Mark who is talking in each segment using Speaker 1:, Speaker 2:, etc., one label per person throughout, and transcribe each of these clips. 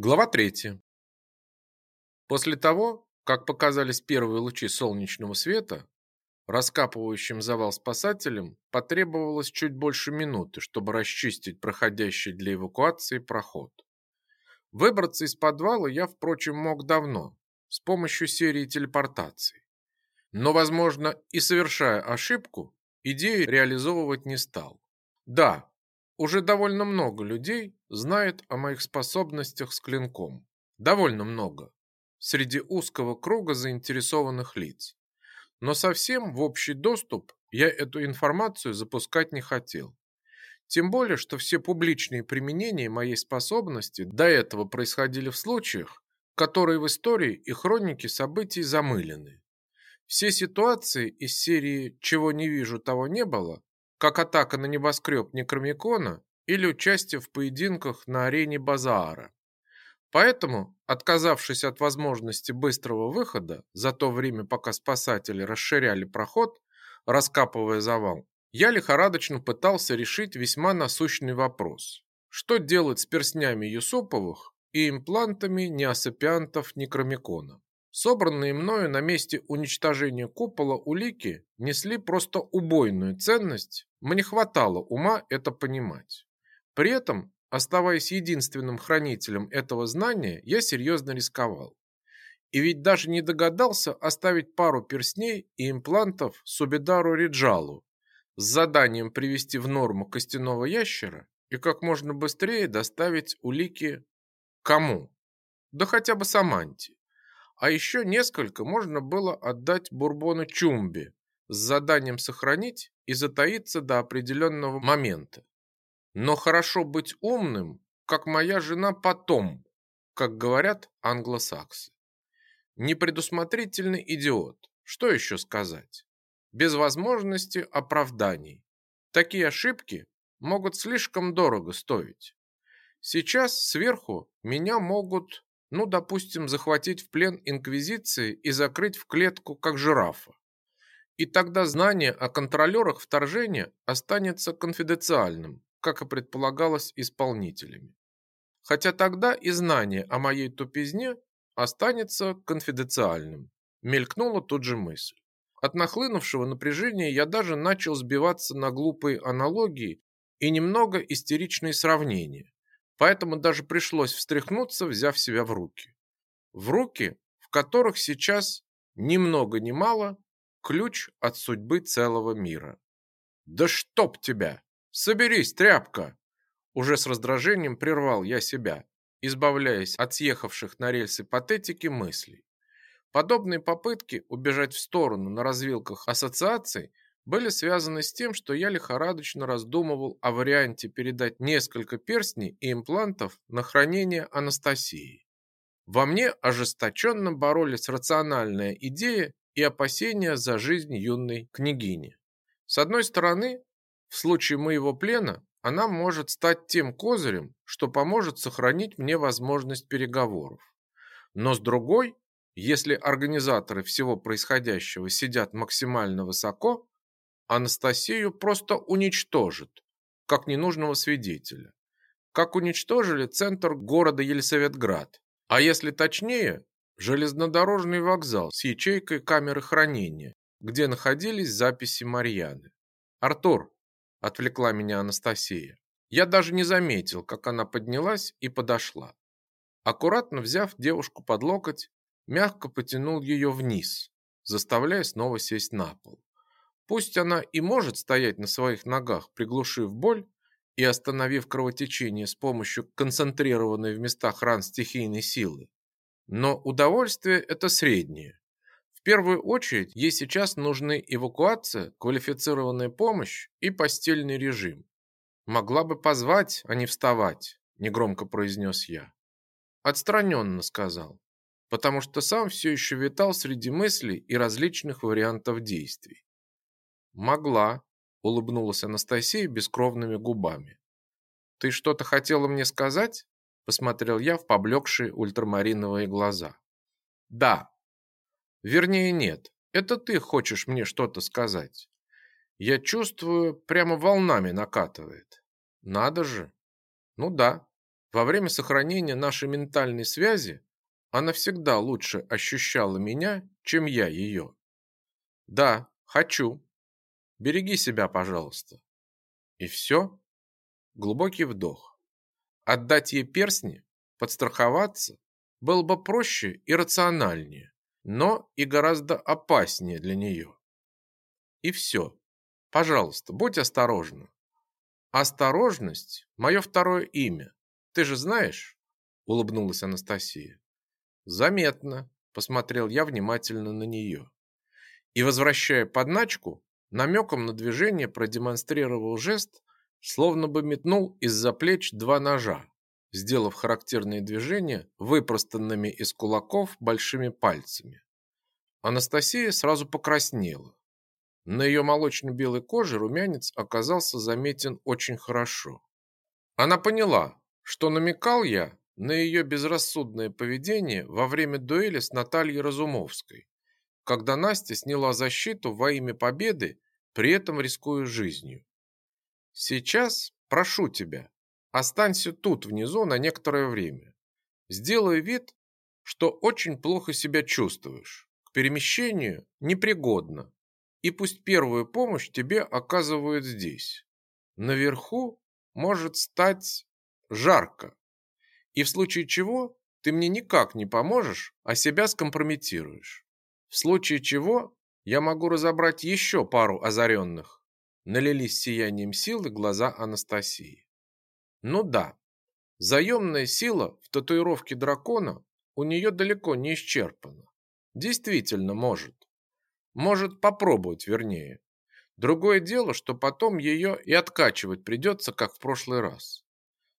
Speaker 1: Глава 3. После того, как показались первые лучи солнечного света, раскапывающим завал спасателям потребовалось чуть больше минуты, чтобы расчистить проходящий для эвакуации проход. Выбраться из подвала я, впрочем, мог давно, с помощью серии телепортаций. Но, возможно, и совершая ошибку, идею реализовывать не стал. Да, уже довольно много людей знает о моих способностях с клинком. Довольно много. Среди узкого круга заинтересованных лиц. Но совсем в общий доступ я эту информацию запускать не хотел. Тем более, что все публичные применения моей способности до этого происходили в случаях, которые в истории и хронике событий замылены. Все ситуации из серии «Чего не вижу, того не было» как атака на небоскреб Некромикона или участие в поединках на арене Базаара. Поэтому, отказавшись от возможности быстрого выхода за то время, пока спасатели расширяли проход, раскапывая завал, я лихорадочно пытался решить весьма насущный вопрос. Что делать с перстнями Юсуповых и имплантами неосапиантов Некромикона? Собранные мною на месте уничтожения купола улики несли просто убойную ценность, мне хватало ума это понимать. При этом, оставаясь единственным хранителем этого знания, я серьезно рисковал. И ведь даже не догадался оставить пару перстней и имплантов Субидару Риджалу с заданием привести в норму костяного ящера и как можно быстрее доставить улики кому? Да хотя бы Саманте. А еще несколько можно было отдать Бурбону Чумби с заданием сохранить и затаиться до определенного момента. Но хорошо быть умным, как моя жена потом, как говорят англосаксы. Непредусмотрительный идиот. Что еще сказать? Без возможности оправданий. Такие ошибки могут слишком дорого стоить. Сейчас сверху меня могут ну, допустим, захватить в плен инквизиции и закрыть в клетку, как жирафа. И тогда знание о контролерах вторжения останется конфиденциальным, как и предполагалось исполнителями. Хотя тогда и знание о моей тупизне останется конфиденциальным. Мелькнула тут же мысль. От нахлынувшего напряжения я даже начал сбиваться на глупые аналогии и немного истеричные сравнения. Поэтому даже пришлось встряхнуться, взяв себя в руки. В руки, в которых сейчас ни много ни мало ключ от судьбы целого мира. Да чтоб тебя! Соберись, тряпка! Уже с раздражением прервал я себя, избавляясь от съехавших на рельсы патетики мыслей. Подобные попытки убежать в сторону на развилках ассоциаций были связаны с тем, что я лихорадочно раздумывал о варианте передать несколько перстней и имплантов на хранение Анастасии. Во мне ожесточенно боролись рациональная идея и опасения за жизнь юной княгини. С одной стороны, в случае моего плена она может стать тем козырем, что поможет сохранить мне возможность переговоров. Но с другой, если организаторы всего происходящего сидят максимально высоко, Анастасию просто уничтожат, как ненужного свидетеля. Как уничтожили центр города Елисаветград. А если точнее, железнодорожный вокзал с ячейкой камеры хранения, где находились записи Марьяны. «Артур», – отвлекла меня Анастасия. Я даже не заметил, как она поднялась и подошла. Аккуратно взяв девушку под локоть, мягко потянул ее вниз, заставляя снова сесть на пол. Пусть она и может стоять на своих ногах, приглушив боль и остановив кровотечение с помощью концентрированной в местах ран стихийной силы, но удовольствие это среднее. В первую очередь ей сейчас нужны эвакуация, квалифицированная помощь и постельный режим. Могла бы позвать, а не вставать, негромко произнес я. Отстраненно сказал, потому что сам все еще витал среди мыслей и различных вариантов действий. Могла, улыбнулась Анастасия бескровными губами. Ты что-то хотела мне сказать? посмотрел я в поблекшие ультрамариновые глаза. Да. Вернее, нет. Это ты хочешь мне что-то сказать. Я чувствую, прямо волнами накатывает. Надо же. Ну да. Во время сохранения нашей ментальной связи она всегда лучше ощущала меня, чем я ее. Да, хочу. Береги себя, пожалуйста. И все? Глубокий вдох. Отдать ей перстни, подстраховаться, было бы проще и рациональнее, но и гораздо опаснее для нее. И все. Пожалуйста, будь осторожна. Осторожность – мое второе имя. Ты же знаешь?» – улыбнулась Анастасия. «Заметно», – посмотрел я внимательно на нее. И, возвращая подначку, намеком на движение продемонстрировал жест, словно бы метнул из-за плеч два ножа, сделав характерные движения выпростанными из кулаков большими пальцами. Анастасия сразу покраснела. На ее молочно-белой коже румянец оказался заметен очень хорошо. Она поняла, что намекал я на ее безрассудное поведение во время дуэли с Натальей Разумовской, когда Настя сняла защиту во имя победы, при этом рискуя жизнью. Сейчас прошу тебя, останься тут внизу на некоторое время. Сделай вид, что очень плохо себя чувствуешь. К перемещению непригодно. И пусть первую помощь тебе оказывают здесь. Наверху может стать жарко. И в случае чего ты мне никак не поможешь, а себя скомпрометируешь. В случае чего я могу разобрать еще пару озаренных. Налились сиянием силы глаза Анастасии. Ну да, заемная сила в татуировке дракона у нее далеко не исчерпана. Действительно может. Может попробовать, вернее. Другое дело, что потом ее и откачивать придется, как в прошлый раз.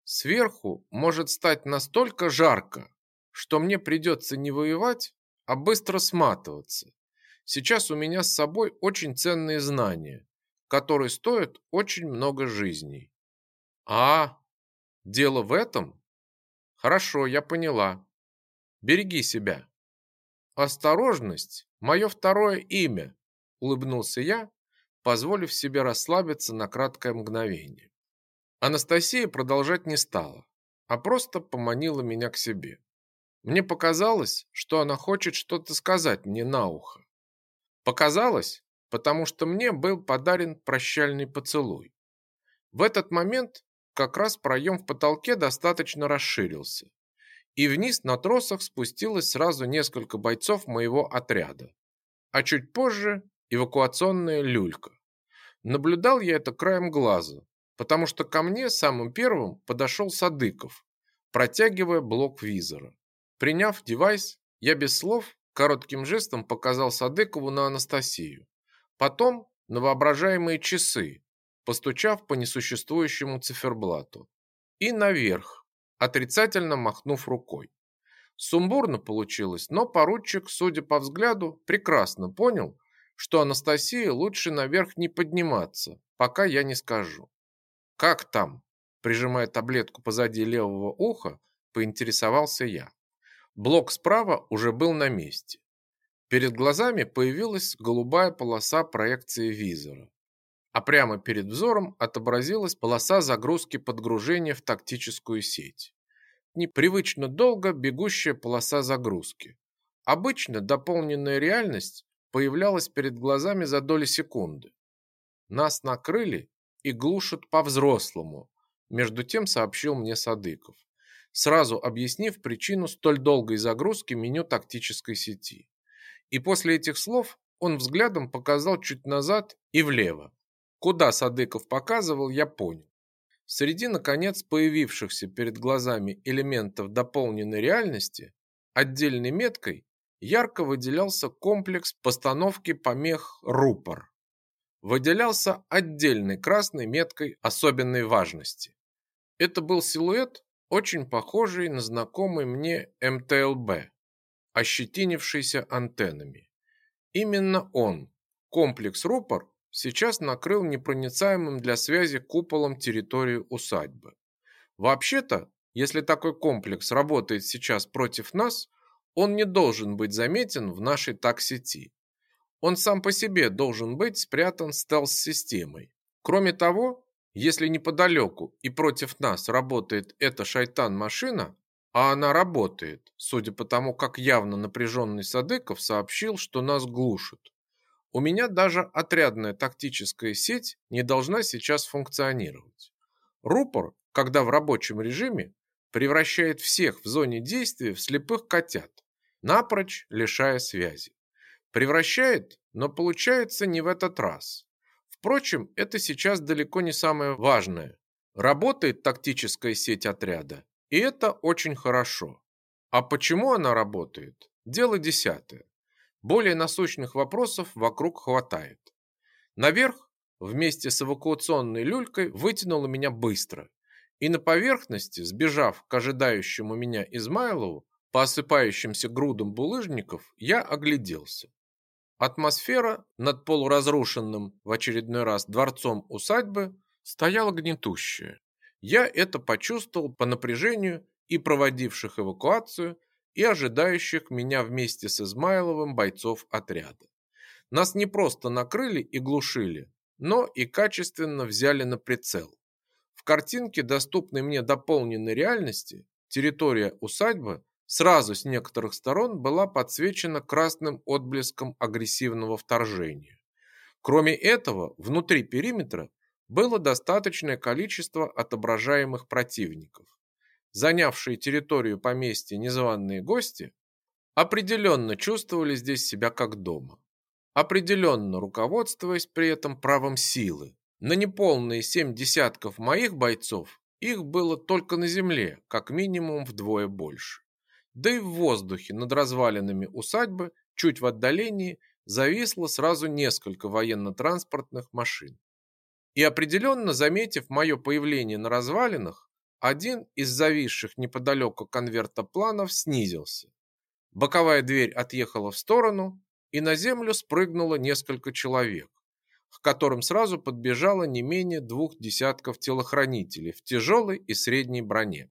Speaker 1: Сверху может стать настолько жарко, что мне придется не воевать, а быстро сматываться. Сейчас у меня с собой очень ценные знания, которые стоят очень много жизней. А, дело в этом? Хорошо, я поняла. Береги себя. Осторожность – мое второе имя, улыбнулся я, позволив себе расслабиться на краткое мгновение. Анастасия продолжать не стала, а просто поманила меня к себе. Мне показалось, что она хочет что-то сказать мне на ухо. Показалось, потому что мне был подарен прощальный поцелуй. В этот момент как раз проем в потолке достаточно расширился, и вниз на тросах спустилось сразу несколько бойцов моего отряда, а чуть позже эвакуационная люлька. Наблюдал я это краем глаза, потому что ко мне самым первым подошел Садыков, протягивая блок визора. Приняв девайс, я без слов коротким жестом показал Садыкову на Анастасию. Потом на воображаемые часы, постучав по несуществующему циферблату. И наверх, отрицательно махнув рукой. Сумбурно получилось, но поручик, судя по взгляду, прекрасно понял, что Анастасии лучше наверх не подниматься, пока я не скажу. «Как там?» Прижимая таблетку позади левого уха, поинтересовался я. Блок справа уже был на месте. Перед глазами появилась голубая полоса проекции визора. А прямо перед взором отобразилась полоса загрузки подгружения в тактическую сеть. Непривычно долго бегущая полоса загрузки. Обычно дополненная реальность появлялась перед глазами за доли секунды. Нас накрыли и глушат по-взрослому, между тем сообщил мне Садыков, сразу объяснив причину столь долгой загрузки меню тактической сети. И после этих слов он взглядом показал чуть назад и влево. Куда Садыков показывал, я понял. Среди, наконец, появившихся перед глазами элементов дополненной реальности, отдельной меткой ярко выделялся комплекс постановки помех рупор выделялся отдельной красной меткой особенной важности. Это был силуэт, очень похожий на знакомый мне МТЛБ, ощетинившийся антеннами. Именно он, комплекс рупор, сейчас накрыл непроницаемым для связи куполом территорию усадьбы. Вообще-то, если такой комплекс работает сейчас против нас, он не должен быть заметен в нашей так-сети. Он сам по себе должен быть спрятан стелс-системой. Кроме того, Если неподалеку и против нас работает эта шайтан-машина, а она работает, судя по тому, как явно напряженный Садыков сообщил, что нас глушат. У меня даже отрядная тактическая сеть не должна сейчас функционировать. Рупор, когда в рабочем режиме, превращает всех в зоне действия в слепых котят, напрочь лишая связи. Превращает, но получается не в этот раз. Впрочем, это сейчас далеко не самое важное. Работает тактическая сеть отряда, и это очень хорошо. А почему она работает? Дело десятое. Более насущных вопросов вокруг хватает. Наверх вместе с эвакуационной люлькой вытянуло меня быстро. И на поверхности, сбежав к ожидающему меня Измайлову, по осыпающимся грудам булыжников, я огляделся. Атмосфера над полуразрушенным в очередной раз дворцом усадьбы стояла гнетущая. Я это почувствовал по напряжению и проводивших эвакуацию, и ожидающих меня вместе с Измайловым бойцов отряда. Нас не просто накрыли и глушили, но и качественно взяли на прицел. В картинке, доступной мне дополненной реальности, территория усадьбы сразу с некоторых сторон была подсвечена красным отблеском агрессивного вторжения. Кроме этого, внутри периметра было достаточное количество отображаемых противников. Занявшие территорию поместья незваные гости определенно чувствовали здесь себя как дома. Определенно руководствуясь при этом правом силы. На неполные семь десятков моих бойцов их было только на земле, как минимум вдвое больше да и в воздухе над развалинами усадьбы, чуть в отдалении, зависло сразу несколько военно-транспортных машин. И определенно, заметив мое появление на развалинах, один из зависших неподалеку конверта планов снизился. Боковая дверь отъехала в сторону, и на землю спрыгнуло несколько человек, к которым сразу подбежало не менее двух десятков телохранителей в тяжелой и средней броне.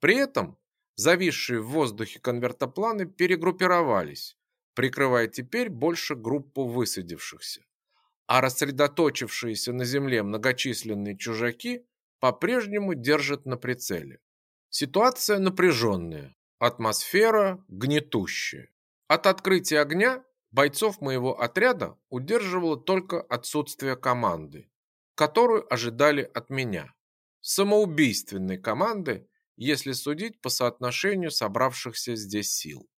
Speaker 1: При этом Зависшие в воздухе конвертопланы перегруппировались, прикрывая теперь больше группу высадившихся. А рассредоточившиеся на земле многочисленные чужаки по-прежнему держат на прицеле. Ситуация напряженная, атмосфера гнетущая. От открытия огня бойцов моего отряда удерживало только отсутствие команды, которую ожидали от меня. Самоубийственной команды, если судить по соотношению собравшихся здесь сил.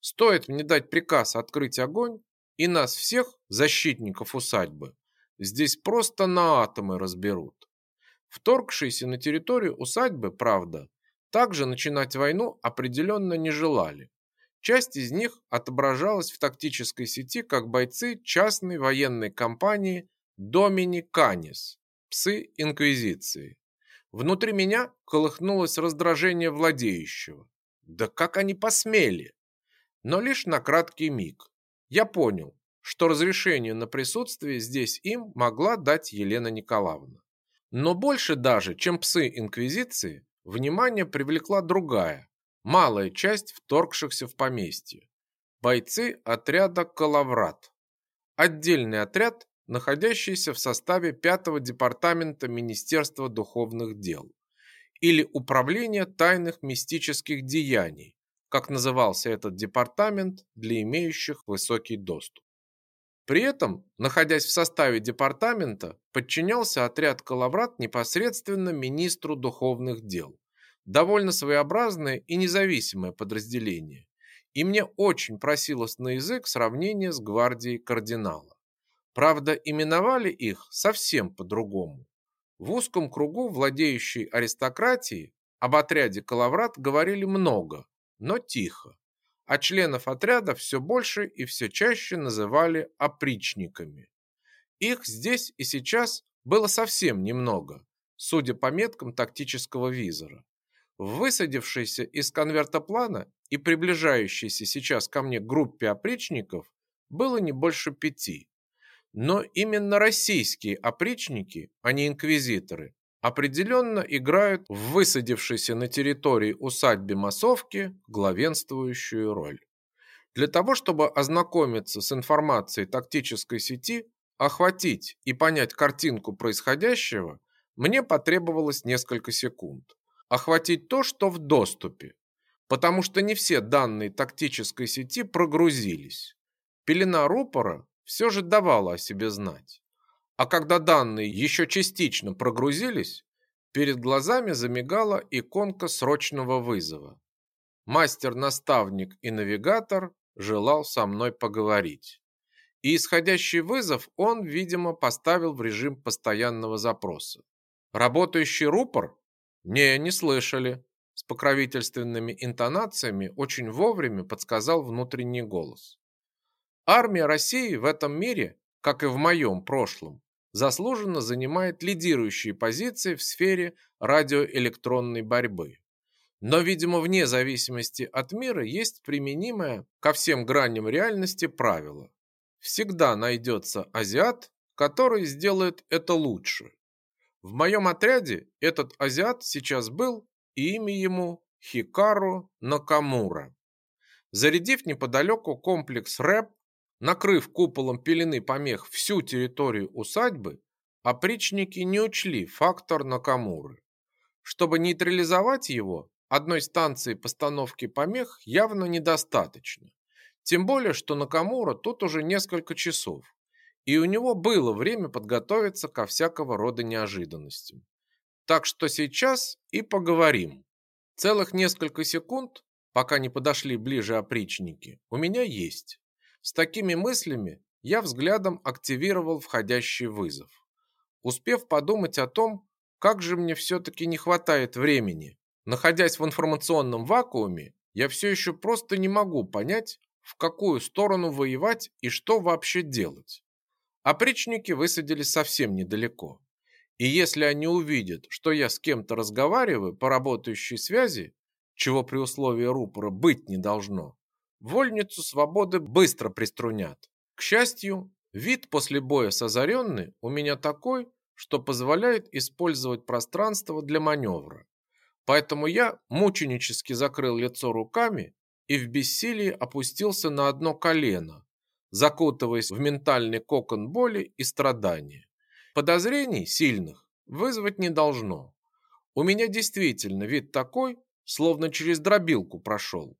Speaker 1: Стоит мне дать приказ открыть огонь, и нас всех, защитников усадьбы, здесь просто на атомы разберут. Вторгшиеся на территорию усадьбы, правда, также начинать войну определенно не желали. Часть из них отображалась в тактической сети как бойцы частной военной компании Домини Канис, псы Инквизиции. Внутри меня колыхнулось раздражение владеющего. Да как они посмели? Но лишь на краткий миг. Я понял, что разрешение на присутствие здесь им могла дать Елена Николаевна. Но больше даже, чем псы Инквизиции, внимание привлекла другая, малая часть вторгшихся в поместье. Бойцы отряда «Калаврат». Отдельный отряд, находящийся в составе 5 департамента Министерства духовных дел или Управления тайных мистических деяний, как назывался этот департамент для имеющих высокий доступ. При этом, находясь в составе департамента, подчинялся отряд Калаврат непосредственно министру духовных дел. Довольно своеобразное и независимое подразделение. И мне очень просилось на язык сравнение с гвардией кардинала. Правда, именовали их совсем по-другому. В узком кругу владеющей аристократии об отряде Калаврат говорили много, но тихо. А членов отряда все больше и все чаще называли опричниками. Их здесь и сейчас было совсем немного, судя по меткам тактического визора. В из конверта плана и приближающейся сейчас ко мне группе опричников было не больше пяти. Но именно российские опричники, а не инквизиторы, определенно играют в высадившейся на территории усадьбы массовки главенствующую роль. Для того, чтобы ознакомиться с информацией тактической сети, охватить и понять картинку происходящего, мне потребовалось несколько секунд. Охватить то, что в доступе, потому что не все данные тактической сети прогрузились. Пелена рупора все же давала о себе знать. А когда данные еще частично прогрузились, перед глазами замигала иконка срочного вызова. Мастер-наставник и навигатор желал со мной поговорить. И исходящий вызов он, видимо, поставил в режим постоянного запроса. Работающий рупор? Не, не слышали. С покровительственными интонациями очень вовремя подсказал внутренний голос. Армия России в этом мире, как и в моем прошлом, заслуженно занимает лидирующие позиции в сфере радиоэлектронной борьбы. Но, видимо, вне зависимости от мира есть применимое ко всем граням реальности правило. Всегда найдется азиат, который сделает это лучше. В моем отряде этот азиат сейчас был, и имя ему Хикару Накамура. Зарядив неподалеку комплекс РЭП, накрыв куполом пелены помех всю территорию усадьбы, опричники не учли фактор Накамуры. Чтобы нейтрализовать его, Одной станции постановки помех явно недостаточно. Тем более, что Накамура тут уже несколько часов, и у него было время подготовиться ко всякого рода неожиданностям. Так что сейчас и поговорим. Целых несколько секунд, пока не подошли ближе опричники, у меня есть. С такими мыслями я взглядом активировал входящий вызов. Успев подумать о том, как же мне все-таки не хватает времени, Находясь в информационном вакууме, я все еще просто не могу понять, в какую сторону воевать и что вообще делать. Опричники высадились совсем недалеко. И если они увидят, что я с кем-то разговариваю по работающей связи, чего при условии рупора быть не должно, вольницу свободы быстро приструнят. К счастью, вид после боя с озаренной у меня такой, что позволяет использовать пространство для маневра. Поэтому я мученически закрыл лицо руками и в бессилии опустился на одно колено, закутываясь в ментальный кокон боли и страдания. Подозрений сильных вызвать не должно. У меня действительно вид такой, словно через дробилку прошел,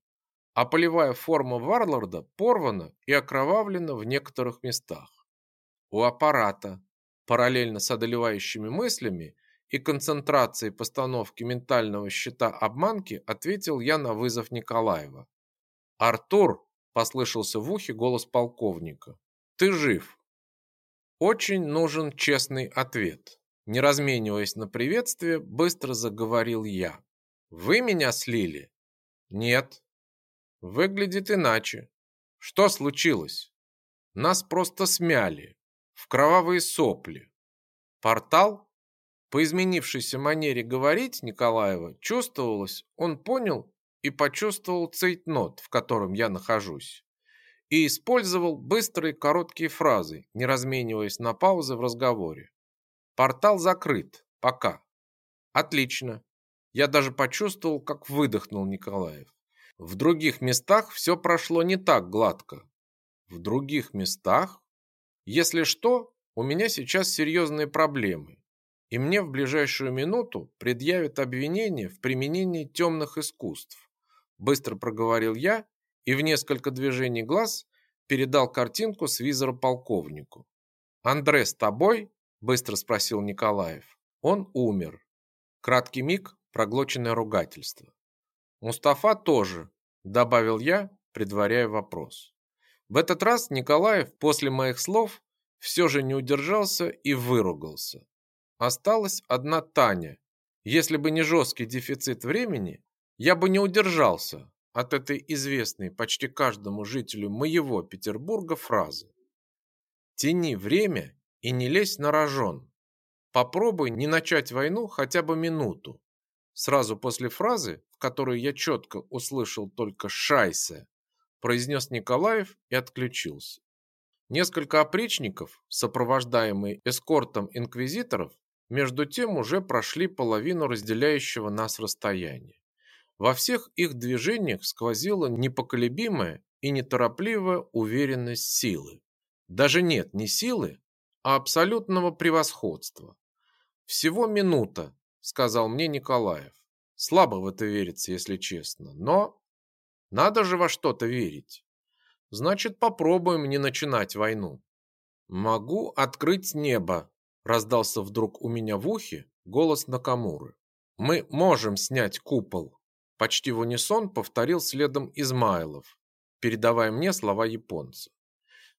Speaker 1: а полевая форма Варлорда порвана и окровавлена в некоторых местах. У аппарата, параллельно с одолевающими мыслями, и концентрацией постановки ментального щита обманки ответил я на вызов Николаева. «Артур!» – послышался в ухе голос полковника. «Ты жив!» «Очень нужен честный ответ». Не размениваясь на приветствие, быстро заговорил я. «Вы меня слили?» «Нет». «Выглядит иначе. Что случилось?» «Нас просто смяли. В кровавые сопли. Портал?» По изменившейся манере говорить Николаева чувствовалось, он понял и почувствовал цейтнот, в котором я нахожусь, и использовал быстрые короткие фразы, не размениваясь на паузы в разговоре. Портал закрыт. Пока. Отлично. Я даже почувствовал, как выдохнул Николаев. В других местах все прошло не так гладко. В других местах? Если что, у меня сейчас серьезные проблемы и мне в ближайшую минуту предъявят обвинение в применении темных искусств. Быстро проговорил я и в несколько движений глаз передал картинку с визора полковнику. «Андре с тобой?» – быстро спросил Николаев. «Он умер». Краткий миг, проглоченное ругательство. «Мустафа тоже», – добавил я, предваряя вопрос. В этот раз Николаев после моих слов все же не удержался и выругался. Осталась одна Таня. Если бы не жесткий дефицит времени, я бы не удержался от этой известной почти каждому жителю моего Петербурга фразы. Тяни время и не лезь на рожон. Попробуй не начать войну хотя бы минуту. Сразу после фразы, которой я четко услышал только «шайсе», произнес Николаев и отключился. Несколько опричников, сопровождаемые эскортом инквизиторов, между тем уже прошли половину разделяющего нас расстояния. Во всех их движениях сквозила непоколебимая и неторопливая уверенность силы. Даже нет не силы, а абсолютного превосходства. Всего минута, сказал мне Николаев. Слабо в это верится, если честно, но надо же во что-то верить. Значит, попробуем не начинать войну. Могу открыть небо, раздался вдруг у меня в ухе голос Накамуры. Мы можем снять купол. Почти в унисон повторил следом Измайлов, передавая мне слова японца.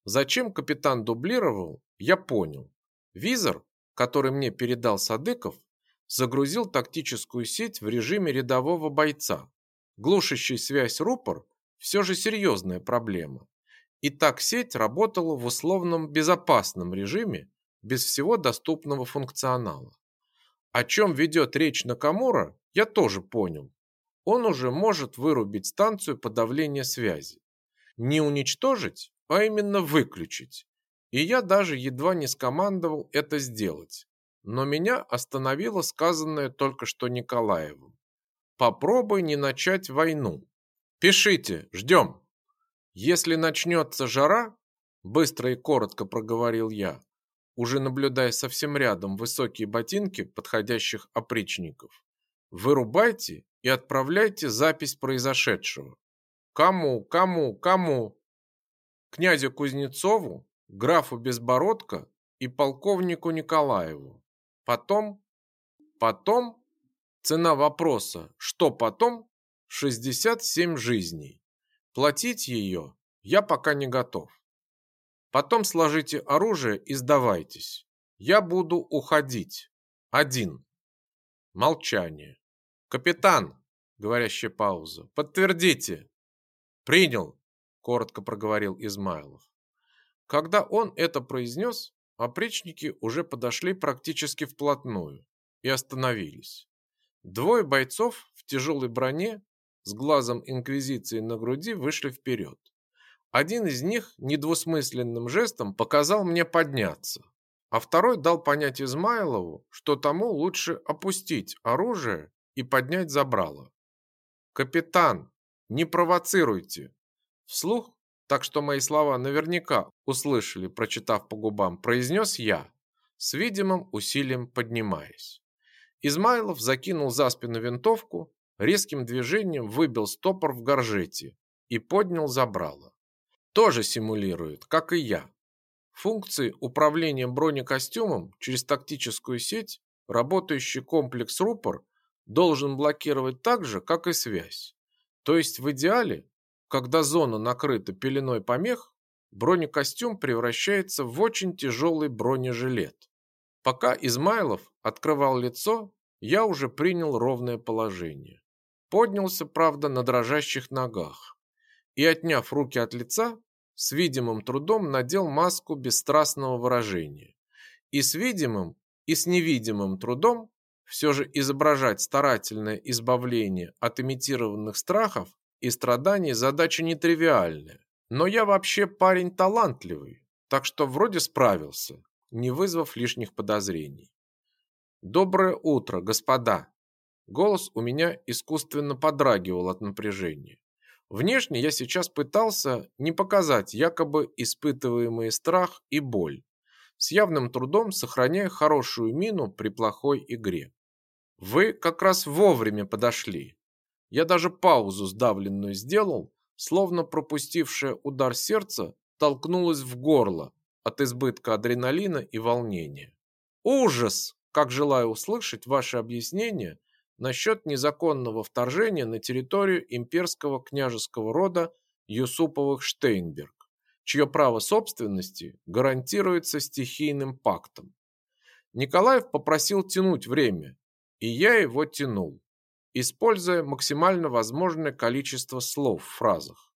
Speaker 1: Зачем капитан дублировал, я понял. Визор, который мне передал Садыков, загрузил тактическую сеть в режиме рядового бойца. Глушащий связь рупор все же серьезная проблема. И так сеть работала в условном безопасном режиме без всего доступного функционала. О чем ведет речь Накамура, я тоже понял. Он уже может вырубить станцию подавления связи. Не уничтожить, а именно выключить. И я даже едва не скомандовал это сделать но меня остановило сказанное только что Николаевым. Попробуй не начать войну. Пишите, ждем. Если начнется жара, быстро и коротко проговорил я, уже наблюдая совсем рядом высокие ботинки подходящих опричников. Вырубайте и отправляйте запись произошедшего. Кому, кому, кому? Князю Кузнецову, графу Безбородко и полковнику Николаеву. Потом, потом, цена вопроса, что потом, 67 жизней. Платить ее я пока не готов. Потом сложите оружие и сдавайтесь. Я буду уходить. Один. Молчание. Капитан, говорящая пауза, подтвердите. Принял, коротко проговорил Измайлов. Когда он это произнес, Опричники уже подошли практически вплотную и остановились. Двое бойцов в тяжелой броне с глазом инквизиции на груди вышли вперед. Один из них недвусмысленным жестом показал мне подняться, а второй дал понять Измайлову, что тому лучше опустить оружие и поднять забрало. «Капитан, не провоцируйте!» Вслух так что мои слова наверняка услышали, прочитав по губам, произнес я, с видимым усилием поднимаясь. Измайлов закинул за спину винтовку, резким движением выбил стопор в горжете и поднял забрало. Тоже симулирует, как и я. Функции управления бронекостюмом через тактическую сеть работающий комплекс рупор должен блокировать так же, как и связь. То есть в идеале когда зона накрыта пеленой помех, бронекостюм превращается в очень тяжелый бронежилет. Пока Измайлов открывал лицо, я уже принял ровное положение. Поднялся, правда, на дрожащих ногах. И, отняв руки от лица, с видимым трудом надел маску бесстрастного выражения. И с видимым, и с невидимым трудом все же изображать старательное избавление от имитированных страхов и страданий задача нетривиальная. Но я вообще парень талантливый, так что вроде справился, не вызвав лишних подозрений. Доброе утро, господа. Голос у меня искусственно подрагивал от напряжения. Внешне я сейчас пытался не показать якобы испытываемый страх и боль, с явным трудом сохраняя хорошую мину при плохой игре. Вы как раз вовремя подошли. Я даже паузу сдавленную сделал, словно пропустившая удар сердца толкнулась в горло от избытка адреналина и волнения. Ужас! Как желаю услышать ваши объяснения насчет незаконного вторжения на территорию имперского княжеского рода Юсуповых Штейнберг, чье право собственности гарантируется стихийным пактом. Николаев попросил тянуть время, и я его тянул используя максимально возможное количество слов в фразах.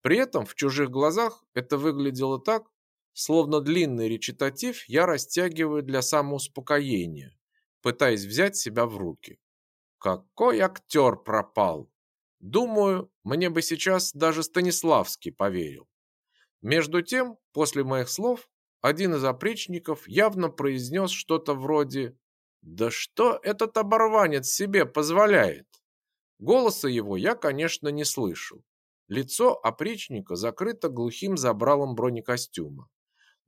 Speaker 1: При этом в чужих глазах это выглядело так, словно длинный речитатив я растягиваю для самоуспокоения, пытаясь взять себя в руки. Какой актер пропал! Думаю, мне бы сейчас даже Станиславский поверил. Между тем, после моих слов, один из опричников явно произнес что-то вроде да что этот оборванец себе позволяет? Голоса его я, конечно, не слышал. Лицо опричника закрыто глухим забралом бронекостюма.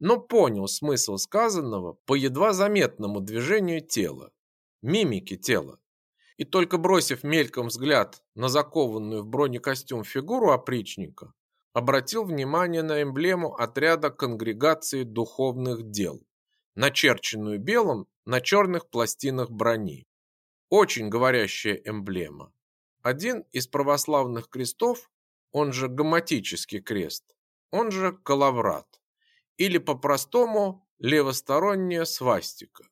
Speaker 1: но понял смысл сказанного по едва заметному движению тела, мимике тела. И только бросив мельком взгляд на закованную в бронекостюм фигуру опричника, обратил внимание на эмблему отряда конгрегации духовных дел, начерченную белым на черных пластинах брони. Очень говорящая эмблема. Один из православных крестов, он же гоматический крест, он же калаврат, или по-простому левосторонняя свастика.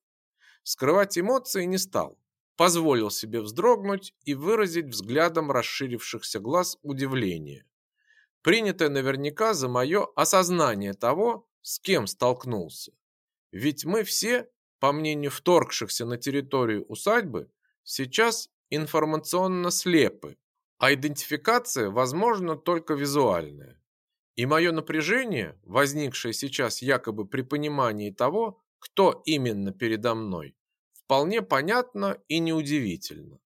Speaker 1: Скрывать эмоции не стал, позволил себе вздрогнуть и выразить взглядом расширившихся глаз удивление. Принятое наверняка за мое осознание того, с кем столкнулся. Ведь мы все, по мнению вторгшихся на территорию усадьбы, сейчас информационно слепы, а идентификация возможна только визуальная. И мое напряжение, возникшее сейчас якобы при понимании того, кто именно передо мной, вполне понятно и неудивительно.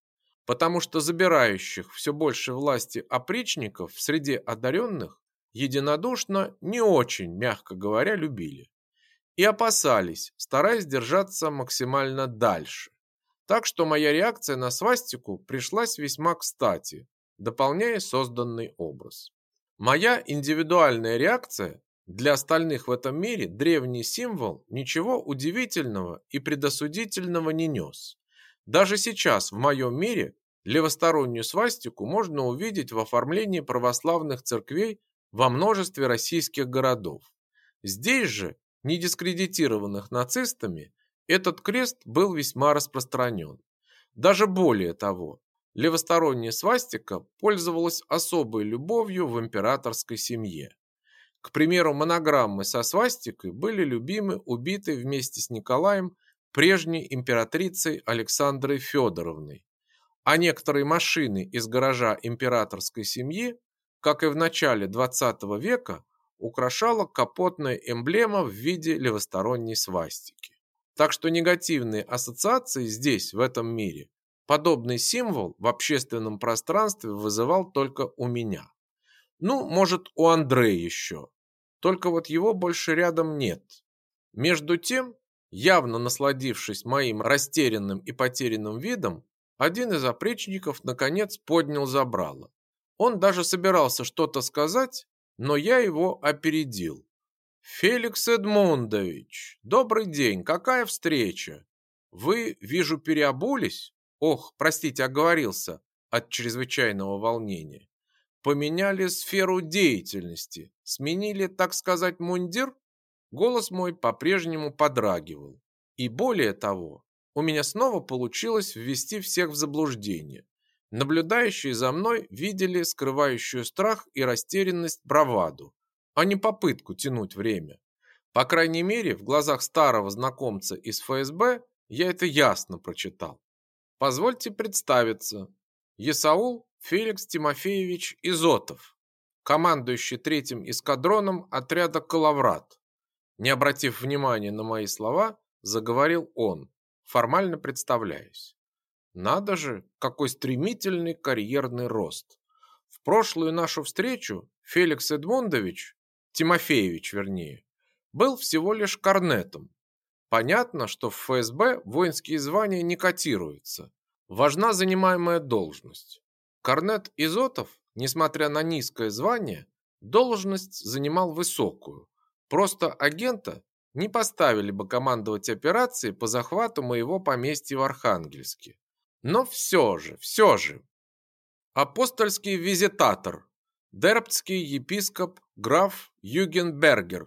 Speaker 1: Потому что забирающих все больше власти опричников в среде одаренных единодушно не очень, мягко говоря, любили. И опасались, стараясь держаться максимально дальше. Так что моя реакция на свастику пришлась весьма кстати, дополняя созданный образ. Моя индивидуальная реакция для остальных в этом мире древний символ ничего удивительного и предосудительного не нес. Даже сейчас в моем мире левостороннюю свастику можно увидеть в оформлении православных церквей во множестве российских городов. Здесь же, не дискредитированных нацистами, этот крест был весьма распространен. Даже более того, левосторонняя свастика пользовалась особой любовью в императорской семье. К примеру, монограммы со свастикой были любимы убитой вместе с Николаем прежней императрицей Александрой Федоровной. А некоторые машины из гаража императорской семьи, как и в начале 20 века, украшала капотная эмблема в виде левосторонней свастики. Так что негативные ассоциации здесь, в этом мире, подобный символ в общественном пространстве вызывал только у меня. Ну, может, у Андрея еще. Только вот его больше рядом нет. Между тем, явно насладившись моим растерянным и потерянным видом, один из опричников наконец поднял забрало. Он даже собирался что-то сказать, но я его опередил. «Феликс Эдмундович, добрый день, какая встреча? Вы, вижу, переобулись? Ох, простите, оговорился от чрезвычайного волнения. Поменяли сферу деятельности, сменили, так сказать, мундир?» Голос мой по-прежнему подрагивал. И более того, у меня снова получилось ввести всех в заблуждение. Наблюдающие за мной видели скрывающую страх и растерянность браваду, а не попытку тянуть время. По крайней мере, в глазах старого знакомца из ФСБ я это ясно прочитал. Позвольте представиться. Есаул Феликс Тимофеевич Изотов, командующий третьим эскадроном отряда «Калаврат». Не обратив внимания на мои слова, заговорил он, формально представляясь. Надо же, какой стремительный карьерный рост. В прошлую нашу встречу Феликс Эдмундович Тимофеевич, вернее, был всего лишь корнетом. Понятно, что в ФСБ воинские звания не котируются. Важна занимаемая должность. Корнет Изотов, несмотря на низкое звание, должность занимал высокую. Просто агента не поставили бы командовать операцией по захвату моего поместья в Архангельске. Но все же, все же. Апостольский визитатор, Дербцкий епископ граф Югенбергер,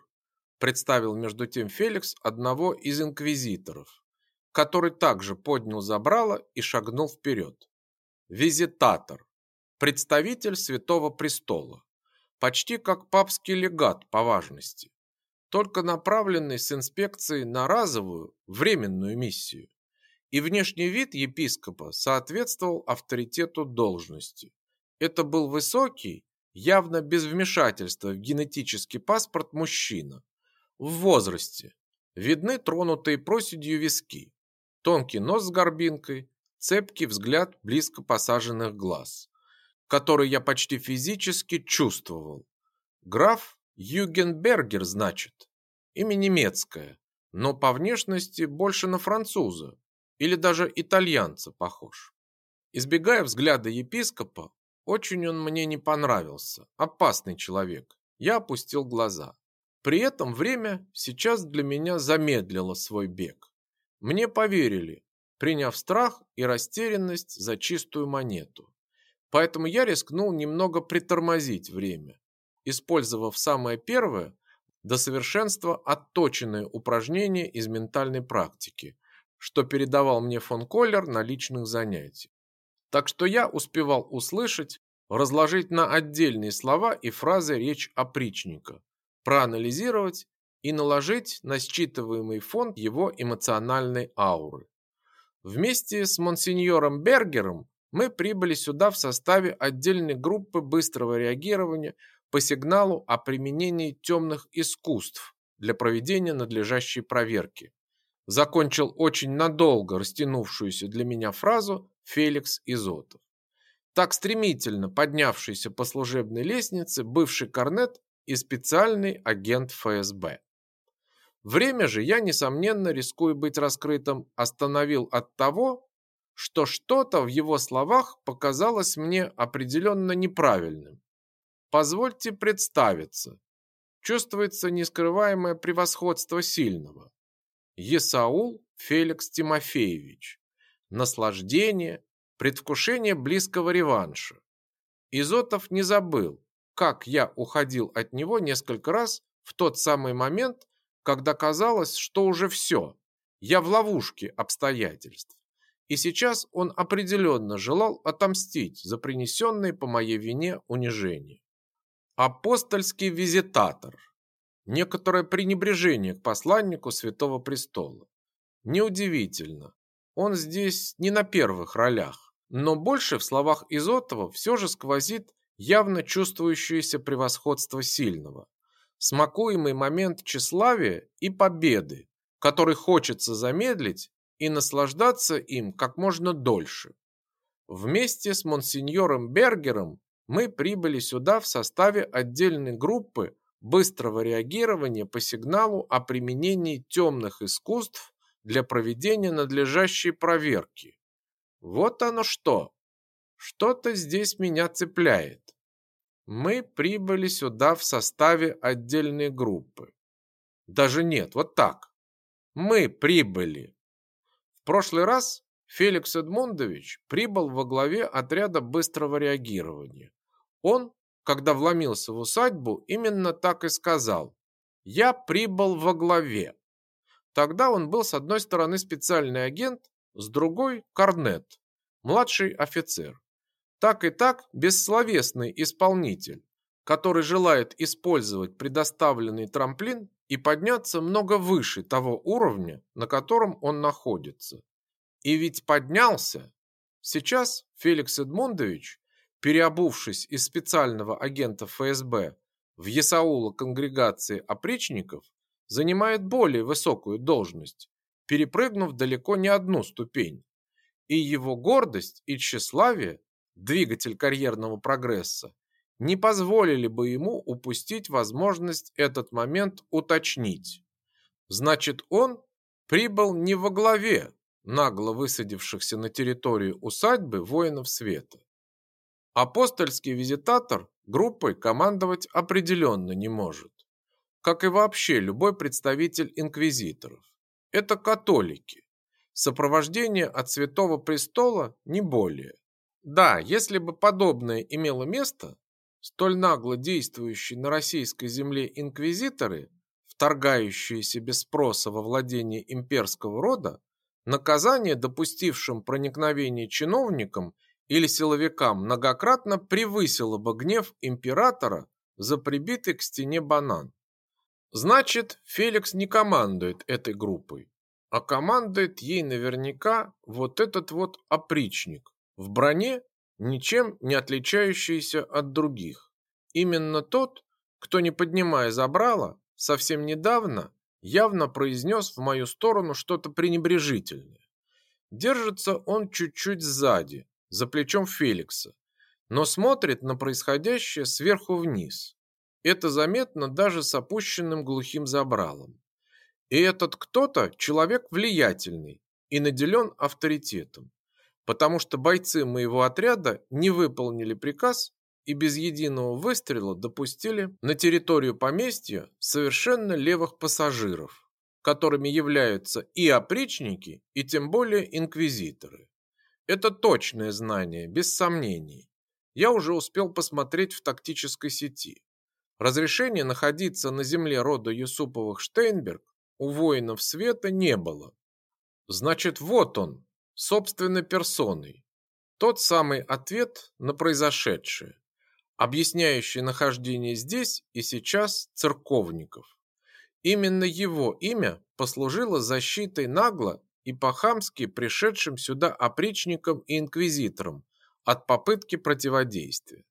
Speaker 1: представил между тем Феликс одного из инквизиторов, который также поднял забрало и шагнул вперед. Визитатор, представитель Святого Престола, почти как папский легат по важности, только направленный с инспекцией на разовую, временную миссию. И внешний вид епископа соответствовал авторитету должности. Это был высокий, явно без вмешательства в генетический паспорт мужчина. В возрасте. Видны тронутые проседью виски, тонкий нос с горбинкой, цепкий взгляд близко посаженных глаз, который я почти физически чувствовал. Граф Югенбергер, значит. имя немецкое, но по внешности больше на француза или даже итальянца похож. Избегая взгляда епископа, очень он мне не понравился. Опасный человек. Я опустил глаза. При этом время сейчас для меня замедлило свой бег. Мне поверили, приняв страх и растерянность за чистую монету. Поэтому я рискнул немного притормозить время, использовав самое первое до совершенства отточенное упражнение из ментальной практики, что передавал мне фон Коллер на личных занятиях. Так что я успевал услышать, разложить на отдельные слова и фразы речь опричника, проанализировать и наложить на считываемый фон его эмоциональной ауры. Вместе с монсеньором Бергером мы прибыли сюда в составе отдельной группы быстрого реагирования по сигналу о применении темных искусств для проведения надлежащей проверки. Закончил очень надолго растянувшуюся для меня фразу Феликс Изотов. Так стремительно поднявшийся по служебной лестнице бывший корнет и специальный агент ФСБ. Время же я, несомненно, рискуя быть раскрытым, остановил от того, что что-то в его словах показалось мне определенно неправильным. Позвольте представиться. Чувствуется нескрываемое превосходство сильного. Есаул Феликс Тимофеевич. Наслаждение, предвкушение близкого реванша. Изотов не забыл, как я уходил от него несколько раз в тот самый момент, когда казалось, что уже все, я в ловушке обстоятельств. И сейчас он определенно желал отомстить за принесенные по моей вине унижение. Апостольский визитатор. Некоторое пренебрежение к посланнику Святого Престола. Неудивительно. Он здесь не на первых ролях. Но больше в словах Изотова все же сквозит явно чувствующееся превосходство сильного смакуемый момент тщеславия и победы, который хочется замедлить и наслаждаться им как можно дольше. Вместе с монсеньором Бергером мы прибыли сюда в составе отдельной группы быстрого реагирования по сигналу о применении темных искусств для проведения надлежащей проверки. Вот оно что. Что-то здесь меня цепляет. Мы прибыли сюда в составе отдельной группы. Даже нет, вот так. Мы прибыли. В прошлый раз Феликс Эдмундович прибыл во главе отряда быстрого реагирования. Он, когда вломился в усадьбу, именно так и сказал. «Я прибыл во главе». Тогда он был с одной стороны специальный агент, с другой – корнет, младший офицер так и так бессловесный исполнитель, который желает использовать предоставленный трамплин и подняться много выше того уровня, на котором он находится. И ведь поднялся. Сейчас Феликс Эдмундович, переобувшись из специального агента ФСБ в Есаула конгрегации опричников, занимает более высокую должность, перепрыгнув далеко не одну ступень. И его гордость и тщеславие двигатель карьерного прогресса, не позволили бы ему упустить возможность этот момент уточнить. Значит, он прибыл не во главе нагло высадившихся на территорию усадьбы воинов света. Апостольский визитатор группой командовать определенно не может, как и вообще любой представитель инквизиторов. Это католики. Сопровождение от Святого Престола не более. Да, если бы подобное имело место, столь нагло действующие на российской земле инквизиторы, вторгающиеся без спроса во владение имперского рода, наказание допустившим проникновение чиновникам или силовикам многократно превысило бы гнев императора за прибитый к стене банан. Значит, Феликс не командует этой группой, а командует ей наверняка вот этот вот опричник, в броне, ничем не отличающийся от других. Именно тот, кто, не поднимая забрала, совсем недавно явно произнес в мою сторону что-то пренебрежительное. Держится он чуть-чуть сзади, за плечом Феликса, но смотрит на происходящее сверху вниз. Это заметно даже с опущенным глухим забралом. И этот кто-то человек влиятельный и наделен авторитетом, потому что бойцы моего отряда не выполнили приказ и без единого выстрела допустили на территорию поместья совершенно левых пассажиров, которыми являются и опричники, и тем более инквизиторы. Это точное знание, без сомнений. Я уже успел посмотреть в тактической сети. Разрешения находиться на земле рода Юсуповых Штейнберг у воинов света не было. Значит, вот он, собственной персоной. Тот самый ответ на произошедшее объясняющий нахождение здесь и сейчас церковников. Именно его имя послужило защитой нагло и по-хамски пришедшим сюда опричникам и инквизиторам от попытки противодействия.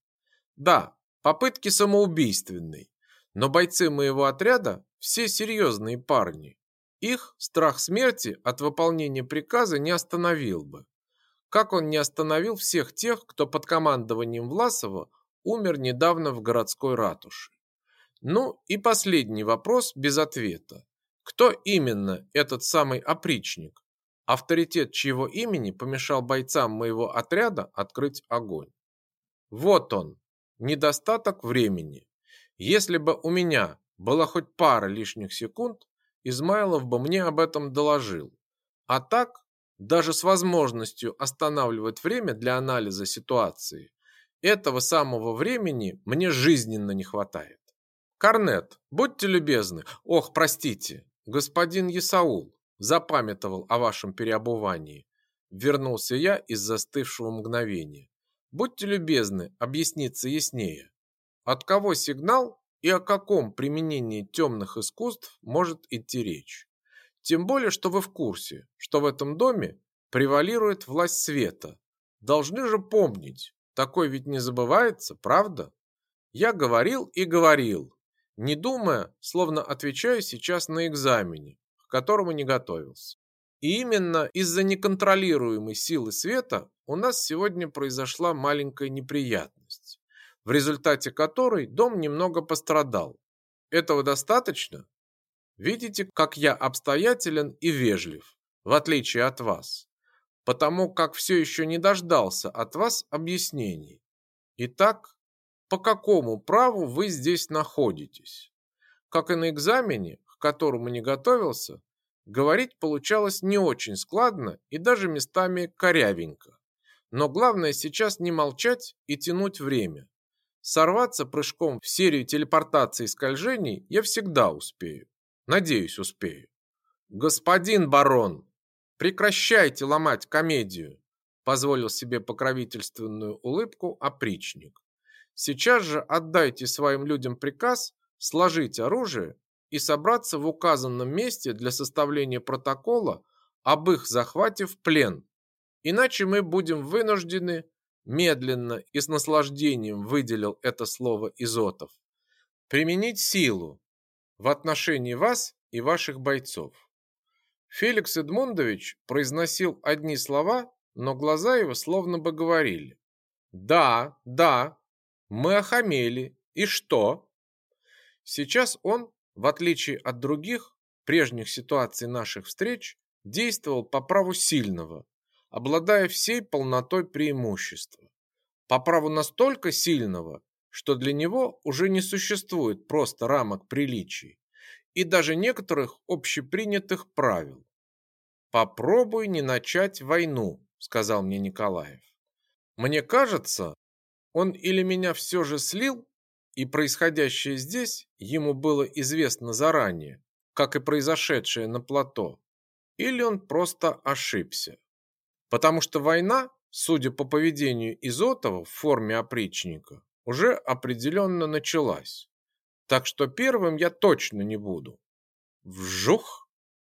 Speaker 1: Да, попытки самоубийственной, но бойцы моего отряда все серьезные парни. Их страх смерти от выполнения приказа не остановил бы. Как он не остановил всех тех, кто под командованием Власова умер недавно в городской ратуше. Ну и последний вопрос без ответа. Кто именно этот самый опричник, авторитет чьего имени помешал бойцам моего отряда открыть огонь? Вот он, недостаток времени. Если бы у меня была хоть пара лишних секунд, Измайлов бы мне об этом доложил. А так, даже с возможностью останавливать время для анализа ситуации, этого самого времени мне жизненно не хватает. Корнет, будьте любезны. Ох, простите, господин Исаул запамятовал о вашем переобувании. Вернулся я из застывшего мгновения. Будьте любезны объясниться яснее. От кого сигнал и о каком применении темных искусств может идти речь? Тем более, что вы в курсе, что в этом доме превалирует власть света. Должны же помнить, такой ведь не забывается, правда? Я говорил и говорил, не думая, словно отвечаю сейчас на экзамене, к которому не готовился. И именно из-за неконтролируемой силы света у нас сегодня произошла маленькая неприятность, в результате которой дом немного пострадал. Этого достаточно? Видите, как я обстоятелен и вежлив, в отличие от вас потому как все еще не дождался от вас объяснений. Итак, по какому праву вы здесь находитесь? Как и на экзамене, к которому не готовился, говорить получалось не очень складно и даже местами корявенько. Но главное сейчас не молчать и тянуть время. Сорваться прыжком в серию телепортаций и скольжений я всегда успею. Надеюсь, успею. Господин барон, Прекращайте ломать комедию, позволил себе покровительственную улыбку опричник. Сейчас же отдайте своим людям приказ сложить оружие и собраться в указанном месте для составления протокола об их захвате в плен. Иначе мы будем вынуждены медленно и с наслаждением выделил это слово Изотов применить силу в отношении вас и ваших бойцов. Феликс Эдмундович произносил одни слова, но глаза его словно бы говорили. «Да, да, мы охамели. И что?» Сейчас он, в отличие от других прежних ситуаций наших встреч, действовал по праву сильного, обладая всей полнотой преимущества. По праву настолько сильного, что для него уже не существует просто рамок приличий, и даже некоторых общепринятых правил. «Попробуй не начать войну», — сказал мне Николаев. «Мне кажется, он или меня все же слил, и происходящее здесь ему было известно заранее, как и произошедшее на плато, или он просто ошибся. Потому что война, судя по поведению Изотова в форме опричника, уже определенно началась. Так что первым я точно не буду. Вжух!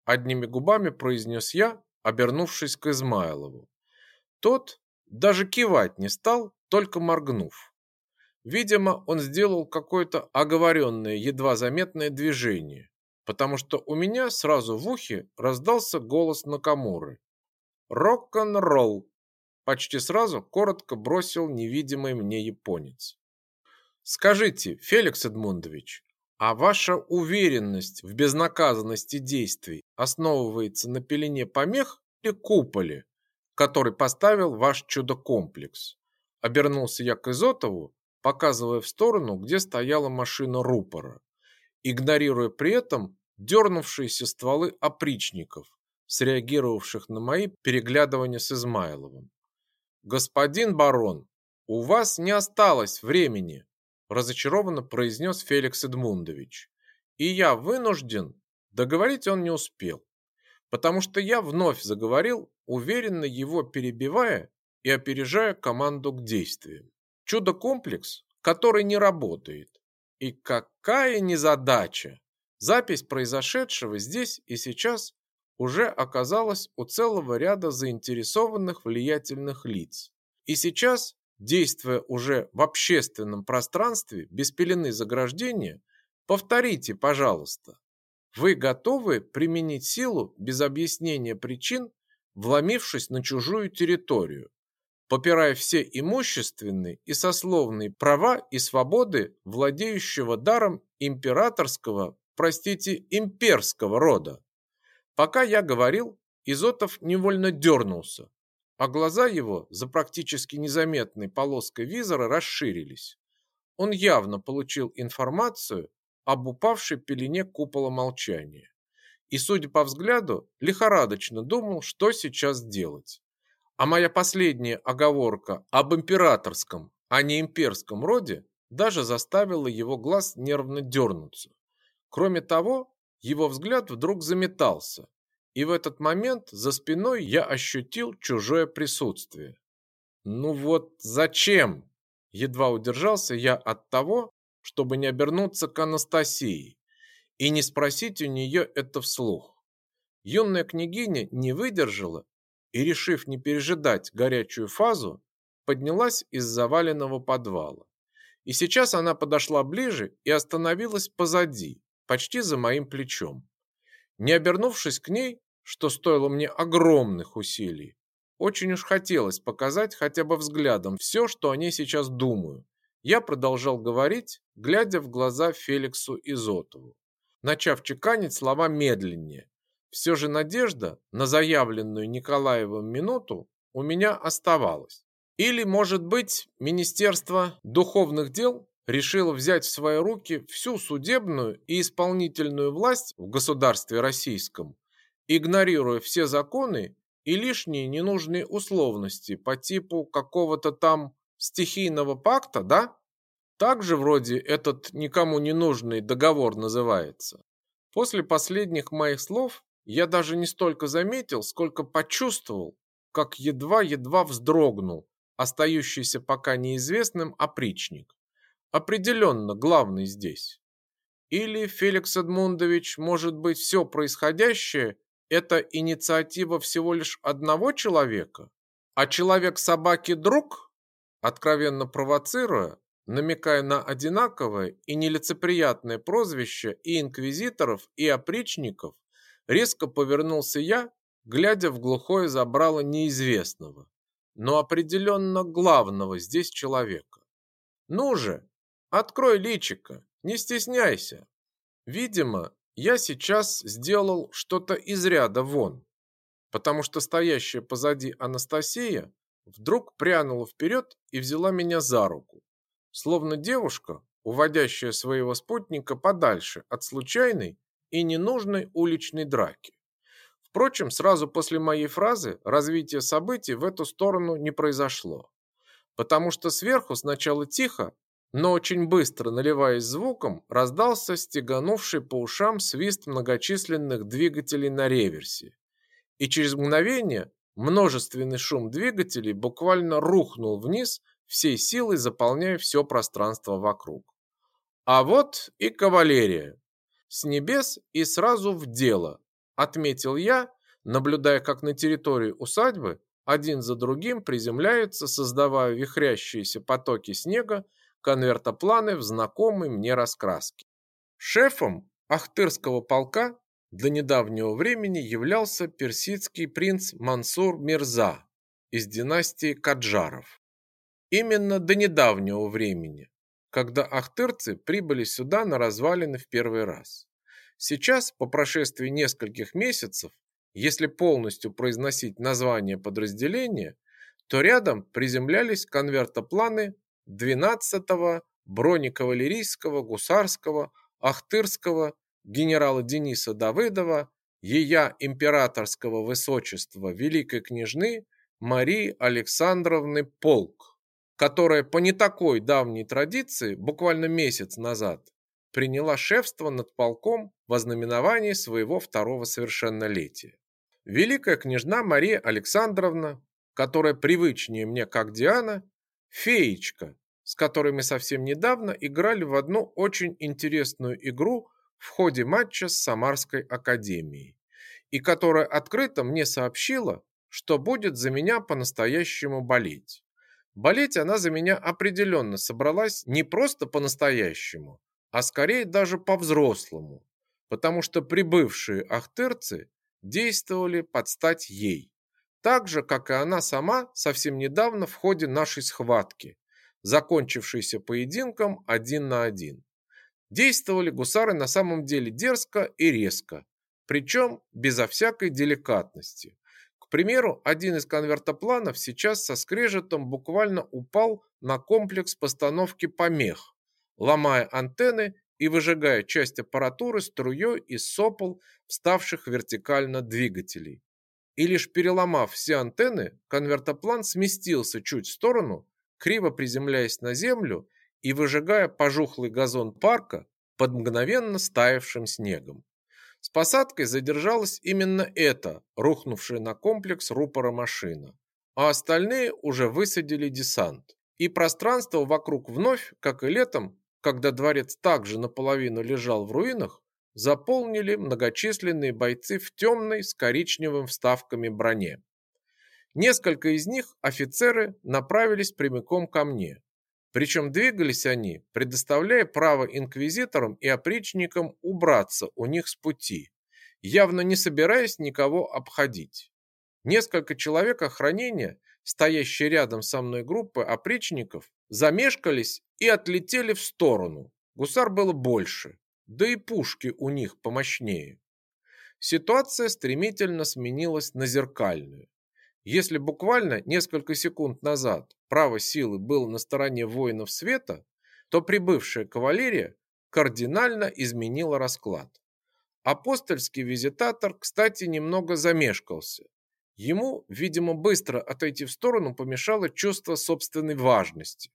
Speaker 1: Одними губами произнес я, обернувшись к Измайлову. Тот даже кивать не стал, только моргнув. Видимо, он сделал какое-то оговоренное, едва заметное движение, потому что у меня сразу в ухе раздался голос Накамуры. «Рок-н-ролл!» Почти сразу коротко бросил невидимый мне японец. Скажите, Феликс Эдмундович, а ваша уверенность в безнаказанности действий основывается на пелене помех или куполе, который поставил ваш чудо-комплекс? Обернулся я к Изотову, показывая в сторону, где стояла машина рупора, игнорируя при этом дернувшиеся стволы опричников, среагировавших на мои переглядывания с Измайловым. «Господин барон, у вас не осталось времени», разочарованно произнес Феликс Эдмундович. И я вынужден, договорить он не успел, потому что я вновь заговорил, уверенно его перебивая и опережая команду к действиям. Чудо-комплекс, который не работает. И какая незадача! Запись произошедшего здесь и сейчас уже оказалась у целого ряда заинтересованных влиятельных лиц. И сейчас действуя уже в общественном пространстве без пелены заграждения, повторите, пожалуйста. Вы готовы применить силу без объяснения причин, вломившись на чужую территорию, попирая все имущественные и сословные права и свободы владеющего даром императорского, простите, имперского рода? Пока я говорил, Изотов невольно дернулся, а глаза его за практически незаметной полоской визора расширились. Он явно получил информацию об упавшей пелене купола молчания. И, судя по взгляду, лихорадочно думал, что сейчас делать. А моя последняя оговорка об императорском, а не имперском роде даже заставила его глаз нервно дернуться. Кроме того, его взгляд вдруг заметался, и в этот момент за спиной я ощутил чужое присутствие. Ну вот зачем? Едва удержался я от того, чтобы не обернуться к Анастасии и не спросить у нее это вслух. Юная княгиня не выдержала и, решив не пережидать горячую фазу, поднялась из заваленного подвала. И сейчас она подошла ближе и остановилась позади, почти за моим плечом. Не обернувшись к ней, что стоило мне огромных усилий, очень уж хотелось показать хотя бы взглядом все, что о ней сейчас думаю. Я продолжал говорить, глядя в глаза Феликсу Изотову, начав чеканить слова медленнее. Все же надежда на заявленную Николаевым минуту у меня оставалась. Или, может быть, Министерство духовных дел решила взять в свои руки всю судебную и исполнительную власть в государстве российском, игнорируя все законы и лишние ненужные условности по типу какого-то там стихийного пакта, да? Также вроде этот никому не нужный договор называется. После последних моих слов я даже не столько заметил, сколько почувствовал, как едва-едва вздрогнул остающийся пока неизвестным опричник определенно главный здесь. Или Феликс Эдмундович, может быть, все происходящее – это инициатива всего лишь одного человека? А человек собаки друг? Откровенно провоцируя, намекая на одинаковое и нелицеприятное прозвище и инквизиторов, и опричников, резко повернулся я, глядя в глухое забрало неизвестного, но определенно главного здесь человека. Ну же, Открой личико, не стесняйся. Видимо, я сейчас сделал что-то из ряда вон, потому что стоящая позади Анастасия вдруг прянула вперед и взяла меня за руку, словно девушка, уводящая своего спутника подальше от случайной и ненужной уличной драки. Впрочем, сразу после моей фразы развитие событий в эту сторону не произошло, потому что сверху сначала тихо, но очень быстро, наливаясь звуком, раздался стеганувший по ушам свист многочисленных двигателей на реверсе. И через мгновение множественный шум двигателей буквально рухнул вниз, всей силой заполняя все пространство вокруг. А вот и кавалерия. С небес и сразу в дело, отметил я, наблюдая, как на территории усадьбы один за другим приземляются, создавая вихрящиеся потоки снега, конвертопланы в знакомой мне раскраске. Шефом Ахтырского полка до недавнего времени являлся персидский принц Мансур Мирза из династии Каджаров. Именно до недавнего времени, когда ахтырцы прибыли сюда на развалины в первый раз. Сейчас, по прошествии нескольких месяцев, если полностью произносить название подразделения, то рядом приземлялись конвертопланы 12-го бронекавалерийского, гусарского, ахтырского, генерала Дениса Давыдова, ея императорского высочества великой княжны Марии Александровны Полк, которая по не такой давней традиции буквально месяц назад приняла шефство над полком во знаменовании своего второго совершеннолетия. Великая княжна Мария Александровна, которая привычнее мне как Диана, феечка, с которой мы совсем недавно играли в одну очень интересную игру в ходе матча с Самарской академией, и которая открыто мне сообщила, что будет за меня по-настоящему болеть. Болеть она за меня определенно собралась не просто по-настоящему, а скорее даже по-взрослому, потому что прибывшие ахтырцы действовали под стать ей, так же, как и она сама совсем недавно в ходе нашей схватки, закончившейся поединком один на один. Действовали гусары на самом деле дерзко и резко, причем безо всякой деликатности. Примеру, один из конвертопланов сейчас со скрежетом буквально упал на комплекс постановки помех, ломая антенны и выжигая часть аппаратуры струей из сопол, вставших вертикально двигателей. И лишь переломав все антенны, конвертоплан сместился чуть в сторону, криво приземляясь на землю и выжигая пожухлый газон парка под мгновенно стаявшим снегом. С посадкой задержалась именно эта, рухнувшая на комплекс рупора машина, а остальные уже высадили десант. И пространство вокруг вновь, как и летом, когда дворец также наполовину лежал в руинах, заполнили многочисленные бойцы в темной с коричневым вставками броне. Несколько из них, офицеры, направились прямиком ко мне. Причем двигались они, предоставляя право инквизиторам и опричникам убраться у них с пути, явно не собираясь никого обходить. Несколько человек охранения, стоящие рядом со мной группы опричников, замешкались и отлетели в сторону. Гусар было больше, да и пушки у них помощнее. Ситуация стремительно сменилась на зеркальную. Если буквально несколько секунд назад право силы было на стороне воинов света, то прибывшая кавалерия кардинально изменила расклад. Апостольский визитатор, кстати, немного замешкался. Ему, видимо, быстро отойти в сторону помешало чувство собственной важности.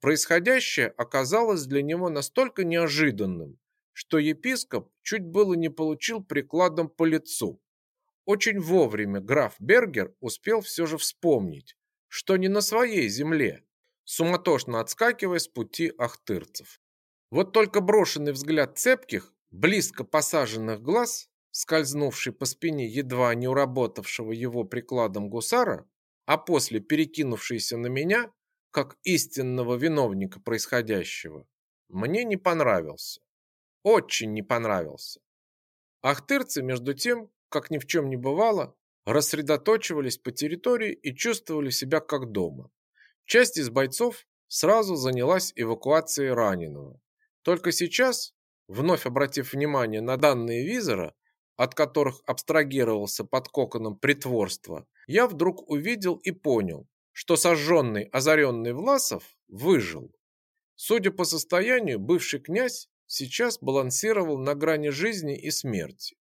Speaker 1: Происходящее оказалось для него настолько неожиданным, что епископ чуть было не получил прикладом по лицу. Очень вовремя граф Бергер успел все же вспомнить, что не на своей земле, суматошно отскакивая с пути ахтырцев. Вот только брошенный взгляд цепких, близко посаженных глаз, скользнувший по спине едва не уработавшего его прикладом гусара, а после перекинувшийся на меня, как истинного виновника происходящего, мне не понравился. Очень не понравился. Ахтырцы, между тем, как ни в чем не бывало, рассредоточивались по территории и чувствовали себя как дома. Часть из бойцов сразу занялась эвакуацией раненого. Только сейчас, вновь обратив внимание на данные визора, от которых абстрагировался под коконом притворства, я вдруг увидел и понял, что сожженный, озаренный Власов выжил. Судя по состоянию, бывший князь сейчас балансировал на грани жизни и смерти.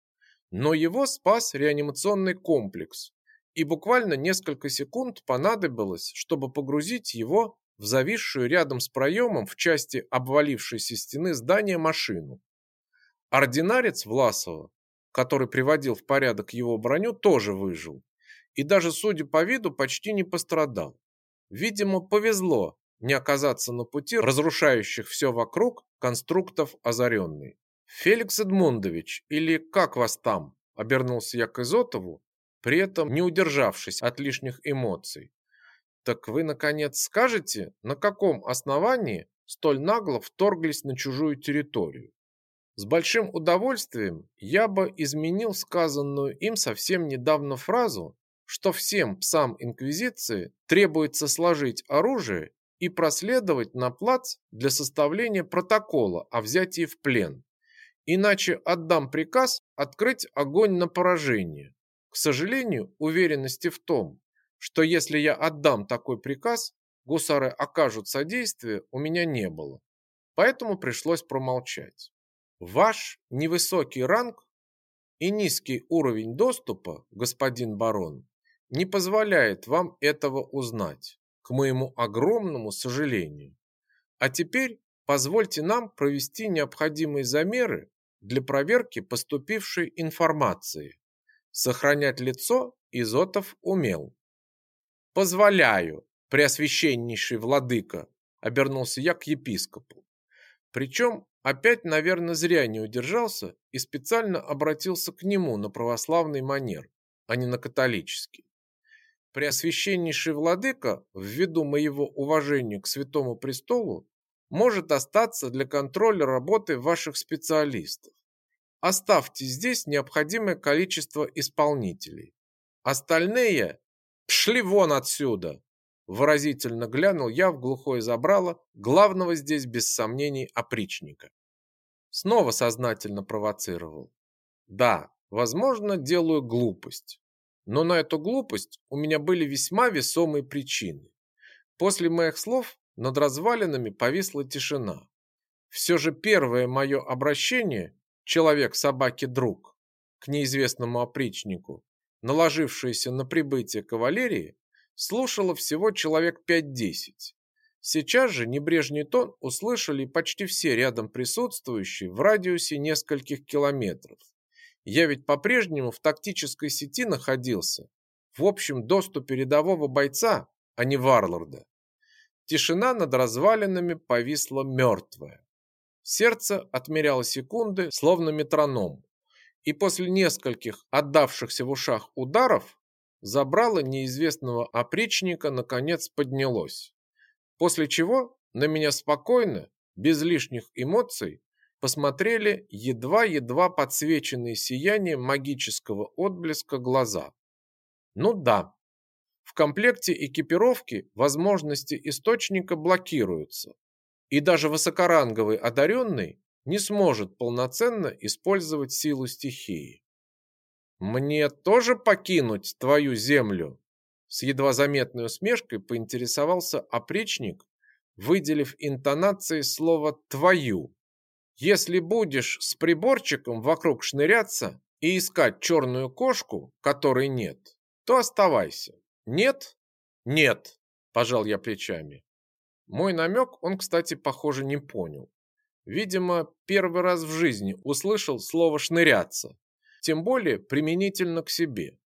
Speaker 1: Но его спас реанимационный комплекс, и буквально несколько секунд понадобилось, чтобы погрузить его в зависшую рядом с проемом в части обвалившейся стены здания машину. Ординарец Власова, который приводил в порядок его броню, тоже выжил. И даже, судя по виду, почти не пострадал. Видимо, повезло не оказаться на пути разрушающих все вокруг конструктов озаренный. «Феликс Эдмундович, или как вас там?» – обернулся я к Изотову, при этом не удержавшись от лишних эмоций. «Так вы, наконец, скажете, на каком основании столь нагло вторглись на чужую территорию?» С большим удовольствием я бы изменил сказанную им совсем недавно фразу, что всем псам Инквизиции требуется сложить оружие и проследовать на плац для составления протокола о взятии в плен. Иначе отдам приказ открыть огонь на поражение. К сожалению, уверенности в том, что если я отдам такой приказ, гусары окажут содействие, у меня не было. Поэтому пришлось промолчать. Ваш невысокий ранг и низкий уровень доступа, господин барон, не позволяет вам этого узнать, к моему огромному сожалению. А теперь позвольте нам провести необходимые замеры для проверки поступившей информации. Сохранять лицо Изотов умел. «Позволяю, преосвященнейший владыка», — обернулся я к епископу. Причем опять, наверное, зря не удержался и специально обратился к нему на православный манер, а не на католический. Преосвященнейший владыка, ввиду моего уважения к святому престолу, может остаться для контроля работы ваших специалистов. Оставьте здесь необходимое количество исполнителей. Остальные Пшли вон отсюда!» Выразительно глянул я в глухое забрало главного здесь без сомнений опричника. Снова сознательно провоцировал. Да, возможно, делаю глупость. Но на эту глупость у меня были весьма весомые причины. После моих слов над развалинами повисла тишина. Все же первое мое обращение «человек-собаки-друг» к неизвестному опричнику наложившаяся на прибытие кавалерии, слушало всего человек 5-10. Сейчас же небрежный тон услышали почти все рядом присутствующие в радиусе нескольких километров. Я ведь по-прежнему в тактической сети находился, в общем доступе рядового бойца, а не варлорда. Тишина над развалинами повисла мертвая. Сердце отмеряло секунды, словно метроном и после нескольких отдавшихся в ушах ударов забрало неизвестного опричника наконец поднялось. После чего на меня спокойно, без лишних эмоций, посмотрели едва-едва подсвеченные сиянием магического отблеска глаза. Ну да, в комплекте экипировки возможности источника блокируются, и даже высокоранговый одаренный не сможет полноценно использовать силу стихии. «Мне тоже покинуть твою землю?» С едва заметной усмешкой поинтересовался опричник, выделив интонацией слово «твою». «Если будешь с приборчиком вокруг шныряться и искать черную кошку, которой нет, то оставайся. Нет? Нет!» – пожал я плечами. Мой намек он, кстати, похоже, не понял. Видимо, первый раз в жизни услышал слово «шныряться», тем более применительно к себе.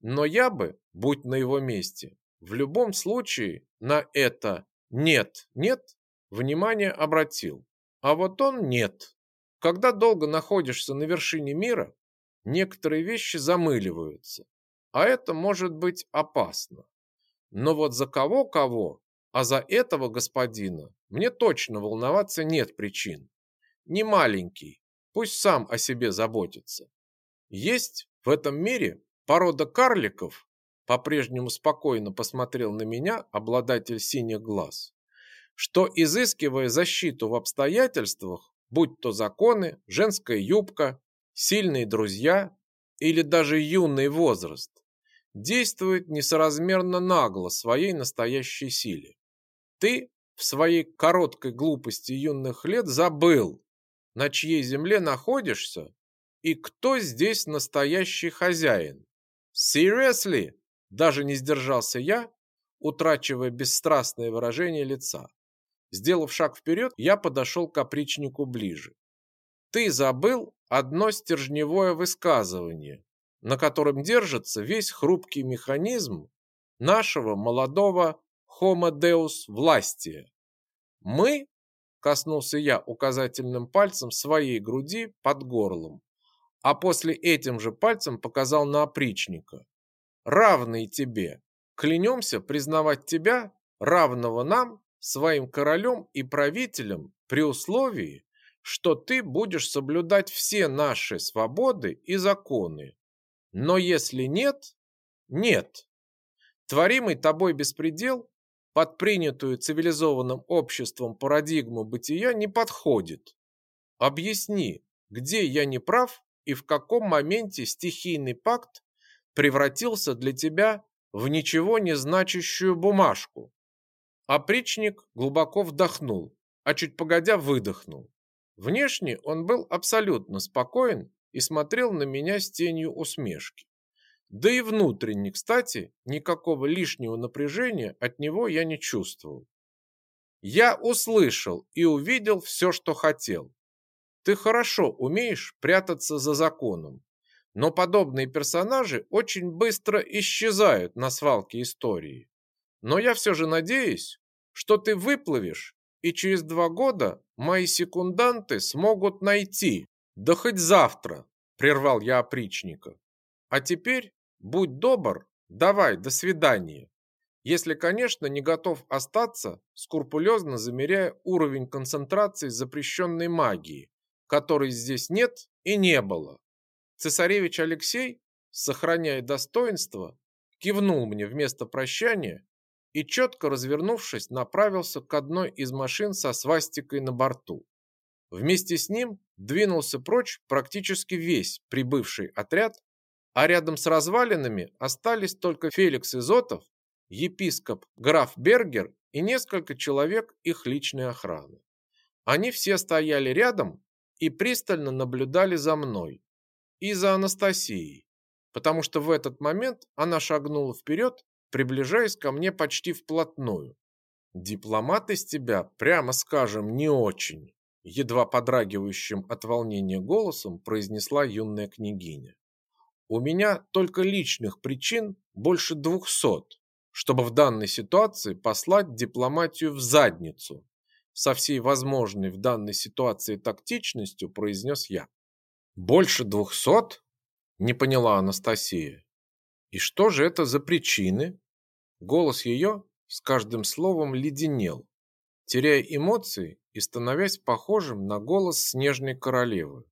Speaker 1: Но я бы, будь на его месте, в любом случае на это «нет, нет» внимание обратил. А вот он нет. Когда долго находишься на вершине мира, некоторые вещи замыливаются, а это может быть опасно. Но вот за кого-кого, а за этого господина мне точно волноваться нет причин. Не маленький, пусть сам о себе заботится. Есть в этом мире порода карликов, по-прежнему спокойно посмотрел на меня обладатель синих глаз, что, изыскивая защиту в обстоятельствах, будь то законы, женская юбка, сильные друзья или даже юный возраст, действует несоразмерно нагло своей настоящей силе. Ты в своей короткой глупости юных лет забыл, на чьей земле находишься и кто здесь настоящий хозяин. Seriously? Даже не сдержался я, утрачивая бесстрастное выражение лица. Сделав шаг вперед, я подошел к опричнику ближе. Ты забыл одно стержневое высказывание, на котором держится весь хрупкий механизм нашего молодого Homo Deus власти. Мы, коснулся я указательным пальцем своей груди под горлом, а после этим же пальцем показал на опричника. Равный тебе, клянемся признавать тебя, равного нам, своим королем и правителем, при условии, что ты будешь соблюдать все наши свободы и законы. Но если нет, нет. Творимый тобой беспредел под принятую цивилизованным обществом парадигму бытия не подходит. Объясни, где я не прав и в каком моменте стихийный пакт превратился для тебя в ничего не значащую бумажку. Опричник глубоко вдохнул, а чуть погодя выдохнул. Внешне он был абсолютно спокоен и смотрел на меня с тенью усмешки. Да и внутренне, кстати, никакого лишнего напряжения от него я не чувствовал. Я услышал и увидел все, что хотел. Ты хорошо умеешь прятаться за законом, но подобные персонажи очень быстро исчезают на свалке истории. Но я все же надеюсь, что ты выплывешь, и через два года мои секунданты смогут найти, да хоть завтра, прервал я опричника. А теперь Будь добр, давай, до свидания. Если, конечно, не готов остаться, скрупулезно замеряя уровень концентрации запрещенной магии, которой здесь нет и не было. Цесаревич Алексей, сохраняя достоинство, кивнул мне вместо прощания и, четко развернувшись, направился к одной из машин со свастикой на борту. Вместе с ним двинулся прочь практически весь прибывший отряд, а рядом с развалинами остались только Феликс Изотов, епископ граф Бергер и несколько человек их личной охраны. Они все стояли рядом и пристально наблюдали за мной и за Анастасией, потому что в этот момент она шагнула вперед, приближаясь ко мне почти вплотную. «Дипломат из тебя, прямо скажем, не очень», едва подрагивающим от волнения голосом произнесла юная княгиня. У меня только личных причин больше двухсот, чтобы в данной ситуации послать дипломатию в задницу. Со всей возможной в данной ситуации тактичностью произнес я. Больше двухсот? Не поняла Анастасия. И что же это за причины? Голос ее с каждым словом леденел, теряя эмоции и становясь похожим на голос снежной королевы.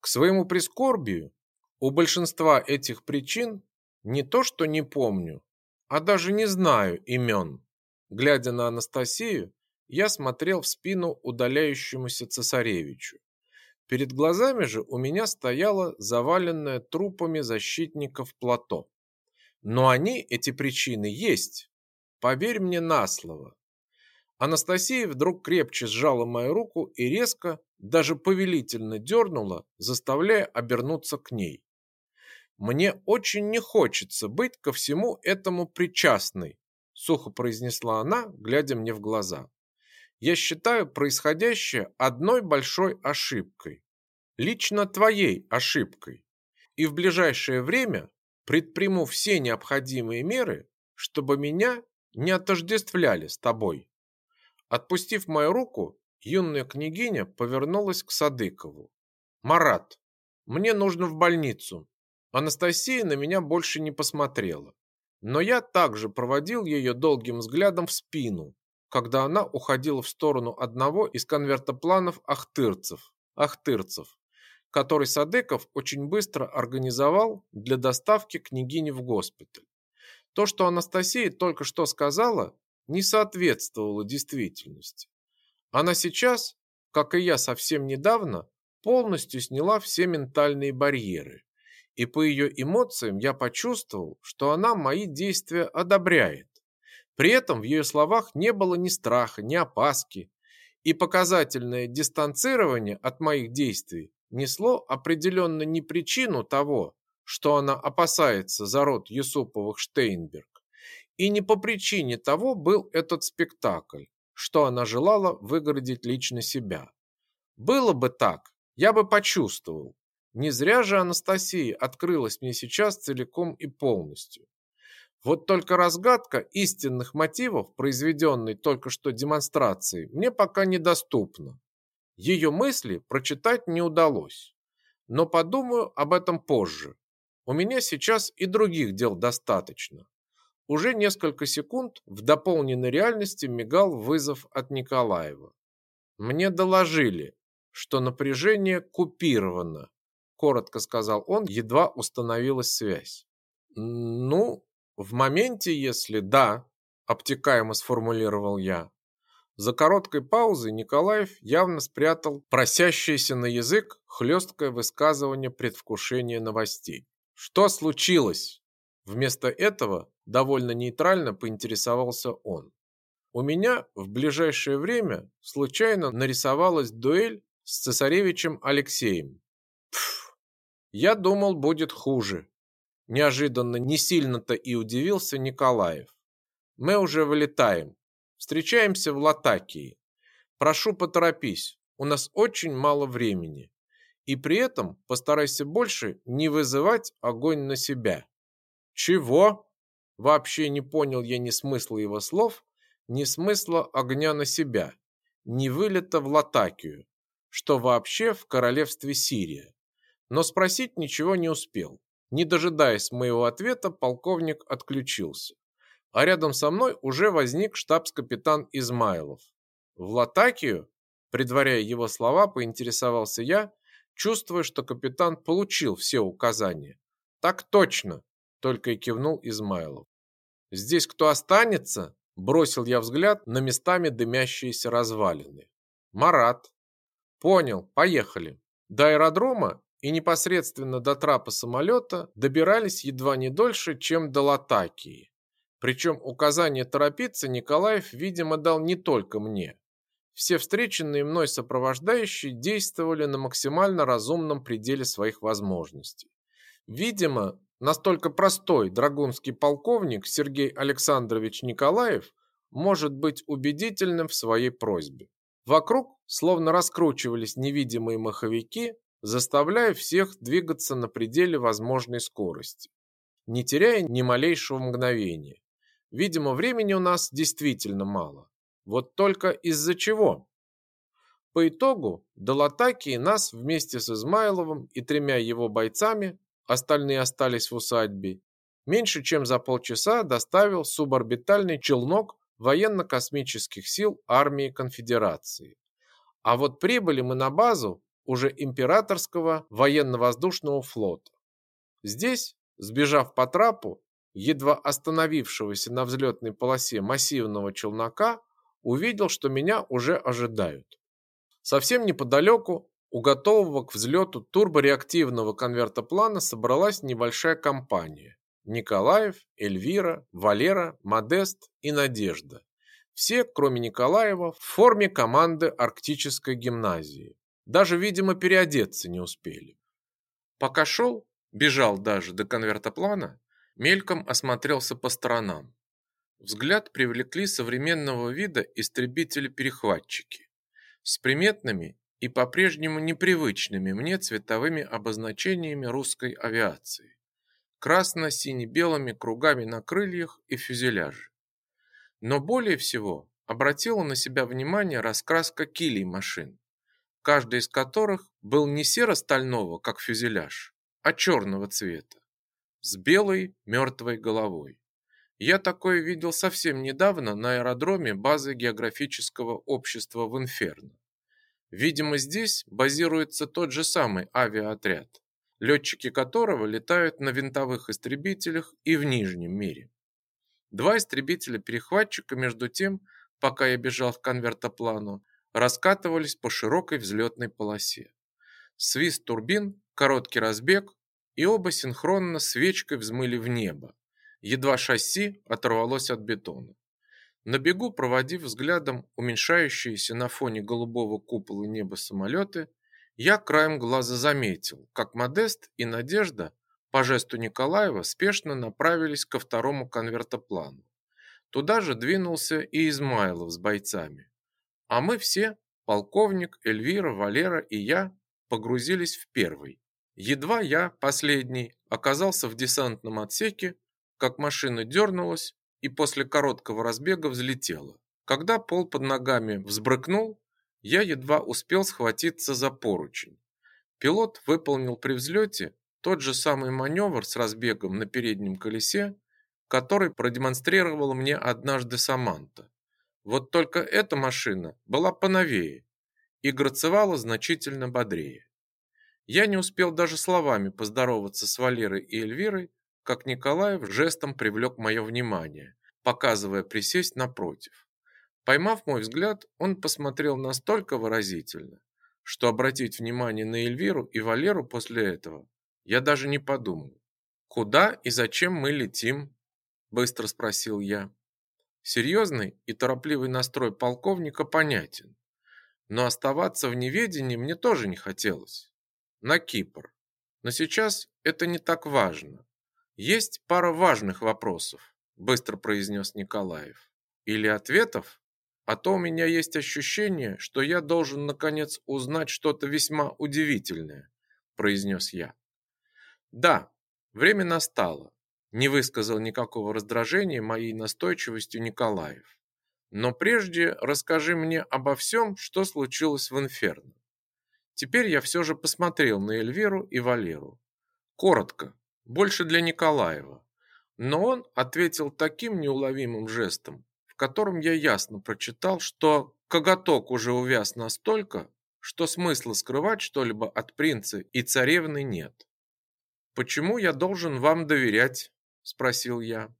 Speaker 1: К своему прискорбию у большинства этих причин не то что не помню, а даже не знаю имен. Глядя на Анастасию, я смотрел в спину удаляющемуся цесаревичу. Перед глазами же у меня стояло заваленное трупами защитников плато. Но они, эти причины, есть. Поверь мне на слово. Анастасия вдруг крепче сжала мою руку и резко, даже повелительно дернула, заставляя обернуться к ней. Мне очень не хочется быть ко всему этому причастной, сухо произнесла она, глядя мне в глаза. Я считаю происходящее одной большой ошибкой, лично твоей ошибкой. И в ближайшее время предприму все необходимые меры, чтобы меня не отождествляли с тобой. Отпустив мою руку, юная княгиня повернулась к Садыкову. Марат, мне нужно в больницу. Анастасия на меня больше не посмотрела, но я также проводил ее долгим взглядом в спину, когда она уходила в сторону одного из конвертопланов ахтырцев, ахтырцев, который Садыков очень быстро организовал для доставки княгини в госпиталь. То, что Анастасия только что сказала, не соответствовало действительности. Она сейчас, как и я совсем недавно, полностью сняла все ментальные барьеры и по ее эмоциям я почувствовал, что она мои действия одобряет. При этом в ее словах не было ни страха, ни опаски, и показательное дистанцирование от моих действий несло определенно не причину того, что она опасается за род Юсуповых Штейнберг, и не по причине того был этот спектакль, что она желала выгородить лично себя. Было бы так, я бы почувствовал, не зря же Анастасия открылась мне сейчас целиком и полностью. Вот только разгадка истинных мотивов, произведенной только что демонстрацией, мне пока недоступна. Ее мысли прочитать не удалось. Но подумаю об этом позже. У меня сейчас и других дел достаточно. Уже несколько секунд в дополненной реальности мигал вызов от Николаева. Мне доложили, что напряжение купировано коротко сказал он, едва установилась связь. Ну, в моменте, если да, обтекаемо сформулировал я. За короткой паузой Николаев явно спрятал просящееся на язык хлесткое высказывание предвкушения новостей. Что случилось? Вместо этого довольно нейтрально поинтересовался он. У меня в ближайшее время случайно нарисовалась дуэль с цесаревичем Алексеем. Пф, я думал, будет хуже. Неожиданно не сильно-то и удивился Николаев. Мы уже вылетаем. Встречаемся в Латакии. Прошу, поторопись. У нас очень мало времени. И при этом постарайся больше не вызывать огонь на себя. Чего? Вообще не понял я ни смысла его слов, ни смысла огня на себя. Не вылета в Латакию, что вообще в королевстве Сирия. Но спросить ничего не успел. Не дожидаясь моего ответа, полковник отключился. А рядом со мной уже возник штабс-капитан Измайлов. В Латакию, предваряя его слова, поинтересовался я, чувствуя, что капитан получил все указания. Так точно, только и кивнул Измайлов. Здесь кто останется? Бросил я взгляд на местами дымящиеся развалины. Марат. Понял, поехали. До аэродрома и непосредственно до трапа самолета добирались едва не дольше, чем до Латакии. Причем указание торопиться Николаев, видимо, дал не только мне. Все встреченные мной сопровождающие действовали на максимально разумном пределе своих возможностей. Видимо, настолько простой драгунский полковник Сергей Александрович Николаев может быть убедительным в своей просьбе. Вокруг словно раскручивались невидимые маховики, заставляя всех двигаться на пределе возможной скорости, не теряя ни малейшего мгновения. Видимо, времени у нас действительно мало. Вот только из-за чего? По итогу до Латакии нас вместе с Измайловым и тремя его бойцами, остальные остались в усадьбе, меньше чем за полчаса доставил суборбитальный челнок военно-космических сил армии конфедерации. А вот прибыли мы на базу уже императорского военно-воздушного флота. Здесь, сбежав по трапу, едва остановившегося на взлетной полосе массивного челнока, увидел, что меня уже ожидают. Совсем неподалеку, у готового к взлету турбореактивного конвертоплана собралась небольшая компания. Николаев, Эльвира, Валера, Модест и Надежда. Все, кроме Николаева, в форме команды Арктической гимназии. Даже, видимо, переодеться не успели. Пока шел, бежал даже до конвертоплана, мельком осмотрелся по сторонам. Взгляд привлекли современного вида истребители-перехватчики с приметными и по-прежнему непривычными мне цветовыми обозначениями русской авиации. Красно-сине-белыми кругами на крыльях и фюзеляже. Но более всего обратила на себя внимание раскраска килей машин каждый из которых был не серо-стального, как фюзеляж, а черного цвета, с белой мертвой головой. Я такое видел совсем недавно на аэродроме базы географического общества в Инферно. Видимо, здесь базируется тот же самый авиаотряд, летчики которого летают на винтовых истребителях и в Нижнем мире. Два истребителя-перехватчика, между тем, пока я бежал в конвертоплану, раскатывались по широкой взлетной полосе. Свист турбин, короткий разбег, и оба синхронно свечкой взмыли в небо. Едва шасси оторвалось от бетона. На бегу, проводив взглядом уменьшающиеся на фоне голубого купола неба самолеты, я краем глаза заметил, как Модест и Надежда по жесту Николаева спешно направились ко второму конвертоплану. Туда же двинулся и Измайлов с бойцами. А мы все, полковник, Эльвира, Валера и я, погрузились в первый. Едва я, последний, оказался в десантном отсеке, как машина дернулась и после короткого разбега взлетела. Когда пол под ногами взбрыкнул, я едва успел схватиться за поручень. Пилот выполнил при взлете тот же самый маневр с разбегом на переднем колесе, который продемонстрировала мне однажды Саманта. Вот только эта машина была поновее и грацевала значительно бодрее. Я не успел даже словами поздороваться с Валерой и Эльвирой, как Николаев жестом привлек мое внимание, показывая присесть напротив. Поймав мой взгляд, он посмотрел настолько выразительно, что обратить внимание на Эльвиру и Валеру после этого я даже не подумал. «Куда и зачем мы летим?» – быстро спросил я. Серьезный и торопливый настрой полковника понятен, но оставаться в неведении мне тоже не хотелось. На Кипр. Но сейчас это не так важно. Есть пара важных вопросов, быстро произнес Николаев. Или ответов? А то у меня есть ощущение, что я должен наконец узнать что-то весьма удивительное, произнес я. Да, время настало. Не высказал никакого раздражения моей настойчивостью Николаев. Но прежде расскажи мне обо всем, что случилось в Инферно. Теперь я все же посмотрел на Эльвиру и Валеру. Коротко, больше для Николаева. Но он ответил таким неуловимым жестом, в котором я ясно прочитал, что коготок уже увяз настолько, что смысла скрывать что-либо от принца и царевны нет. «Почему я должен вам доверять?» – спросил я.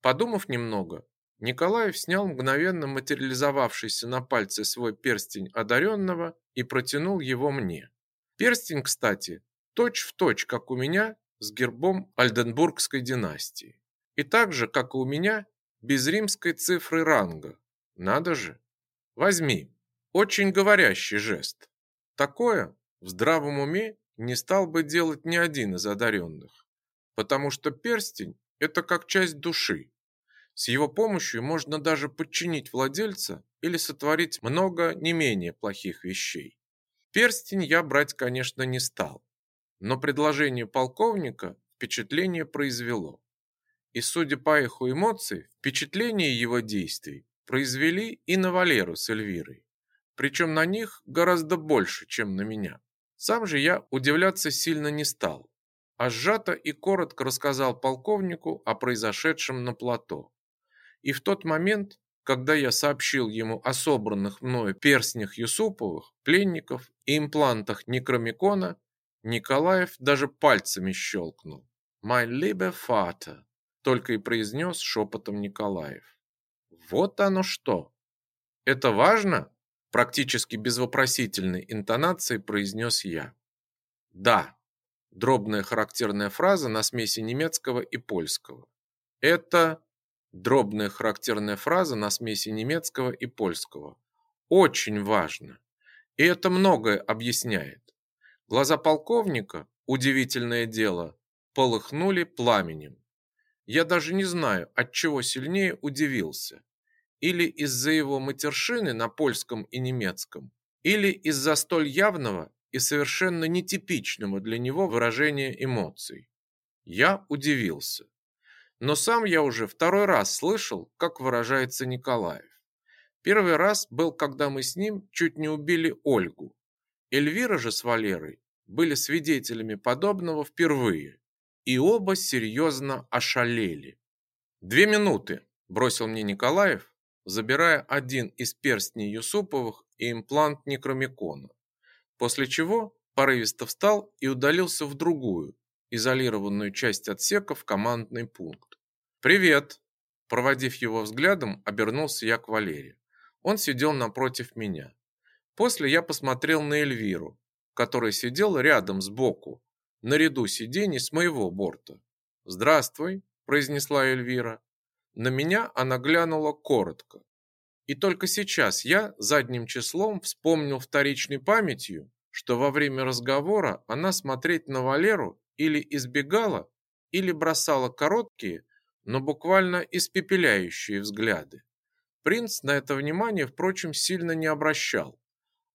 Speaker 1: Подумав немного, Николаев снял мгновенно материализовавшийся на пальце свой перстень одаренного и протянул его мне. Перстень, кстати, точь-в-точь, точь, как у меня, с гербом Альденбургской династии. И так же, как и у меня, без римской цифры ранга. Надо же. Возьми. Очень говорящий жест. Такое в здравом уме не стал бы делать ни один из одаренных, потому что перстень – это как часть души. С его помощью можно даже подчинить владельца или сотворить много не менее плохих вещей. Перстень я брать, конечно, не стал, но предложение полковника впечатление произвело. И судя по эху эмоций, впечатление его действий произвели и на Валеру с Эльвирой. Причем на них гораздо больше, чем на меня. Сам же я удивляться сильно не стал, а сжато и коротко рассказал полковнику о произошедшем на плато. И в тот момент, когда я сообщил ему о собранных мною перстнях Юсуповых, пленников и имплантах Некромикона, Николаев даже пальцами щелкнул. «My liebe Vater», только и произнес шепотом Николаев. «Вот оно что! Это важно?» Практически без вопросительной интонации произнес я. «Да», дробная характерная фраза на смеси немецкого и польского. Это Дробная характерная фраза на смеси немецкого и польского. Очень важно. И это многое объясняет. Глаза полковника, удивительное дело, полыхнули пламенем. Я даже не знаю, от чего сильнее удивился. Или из-за его матершины на польском и немецком, или из-за столь явного и совершенно нетипичного для него выражения эмоций. Я удивился. Но сам я уже второй раз слышал, как выражается Николаев. Первый раз был, когда мы с ним чуть не убили Ольгу. Эльвира же с Валерой были свидетелями подобного впервые, и оба серьезно ошалели. «Две минуты», – бросил мне Николаев, забирая один из перстней Юсуповых и имплант некромикона, после чего порывисто встал и удалился в другую, изолированную часть отсека в командный пункт. «Привет!» Проводив его взглядом, обернулся я к Валере. Он сидел напротив меня. После я посмотрел на Эльвиру, которая сидела рядом сбоку, на ряду сидений с моего борта. «Здравствуй», – произнесла Эльвира. На меня она глянула коротко. И только сейчас я задним числом вспомнил вторичной памятью, что во время разговора она смотреть на Валеру или избегала, или бросала короткие, но буквально испепеляющие взгляды. Принц на это внимание, впрочем, сильно не обращал,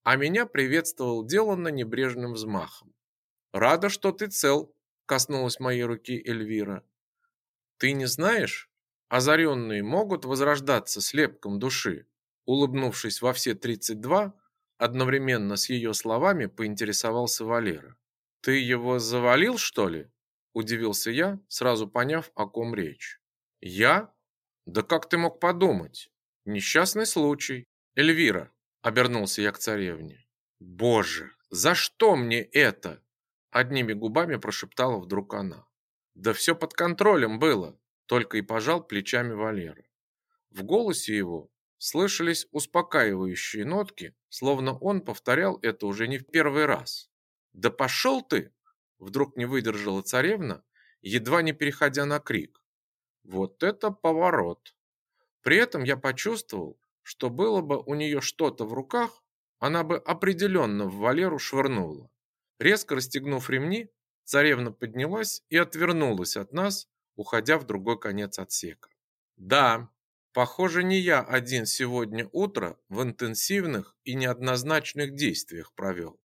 Speaker 1: а меня приветствовал деланно небрежным взмахом. «Рада, что ты цел», – коснулась моей руки Эльвира. «Ты не знаешь, озаренные могут возрождаться слепком души?» Улыбнувшись во все тридцать два, одновременно с ее словами поинтересовался Валера. «Ты его завалил, что ли?» – удивился я, сразу поняв, о ком речь. «Я? Да как ты мог подумать? Несчастный случай. Эльвира!» – обернулся я к царевне. «Боже, за что мне это?» – одними губами прошептала вдруг она. «Да все под контролем было. только и пожал плечами Валера. В голосе его слышались успокаивающие нотки, словно он повторял это уже не в первый раз. «Да пошел ты!» – вдруг не выдержала царевна, едва не переходя на крик. Вот это поворот! При этом я почувствовал, что было бы у нее что-то в руках, она бы определенно в Валеру швырнула. Резко расстегнув ремни, царевна поднялась и отвернулась от нас, уходя в другой конец отсека. Да, похоже, не я один сегодня утро в интенсивных и неоднозначных действиях провел.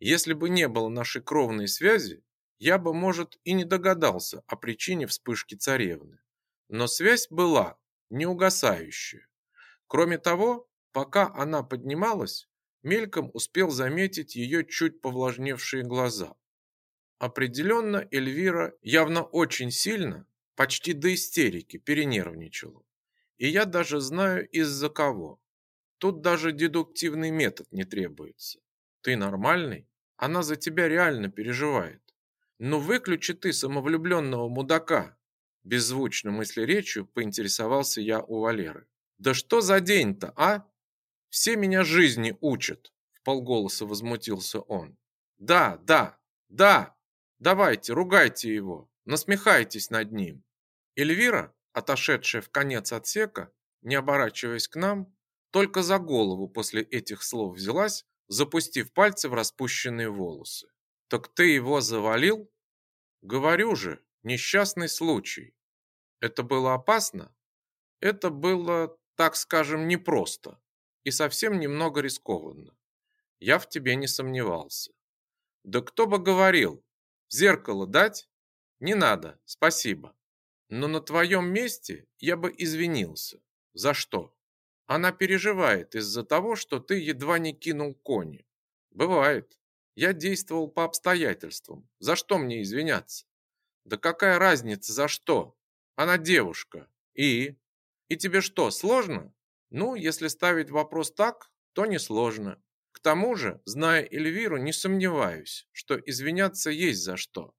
Speaker 1: Если бы не было нашей кровной связи, я бы, может, и не догадался о причине вспышки царевны. Но связь была неугасающая. Кроме того, пока она поднималась, мельком успел заметить ее чуть повлажневшие глаза. Определенно Эльвира явно очень сильно, почти до истерики, перенервничала. И я даже знаю из-за кого. Тут даже дедуктивный метод не требуется. Ты нормальный? Она за тебя реально переживает. Ну выключи ты самовлюбленного мудака. Беззвучно мысли речью поинтересовался я у Валеры. Да что за день-то, а? Все меня жизни учат, полголоса возмутился он. Да, да, да. Давайте, ругайте его, насмехайтесь над ним. Эльвира, отошедшая в конец отсека, не оборачиваясь к нам, только за голову после этих слов взялась, запустив пальцы в распущенные волосы. Так ты его завалил? Говорю же, несчастный случай. Это было опасно? Это было так скажем, непросто и совсем немного рискованно. Я в тебе не сомневался. Да кто бы говорил, зеркало дать? Не надо, спасибо. Но на твоем месте я бы извинился. За что? Она переживает из-за того, что ты едва не кинул кони. Бывает. Я действовал по обстоятельствам. За что мне извиняться? Да какая разница за что? Она девушка. И и тебе что, сложно? Ну, если ставить вопрос так, то не сложно. К тому же, зная Эльвиру, не сомневаюсь, что извиняться есть за что.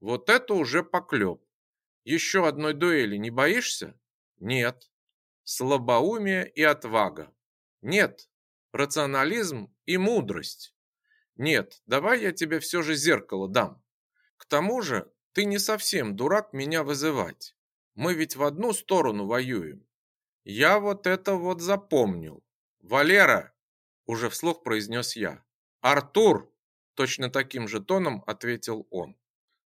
Speaker 1: Вот это уже поклеп. Еще одной дуэли не боишься? Нет. Слабоумие и отвага. Нет. Рационализм и мудрость. Нет, давай я тебе все же зеркало дам. К тому же, ты не совсем дурак меня вызывать. Мы ведь в одну сторону воюем. Я вот это вот запомнил. Валера, уже вслух произнес я. Артур, точно таким же тоном ответил он.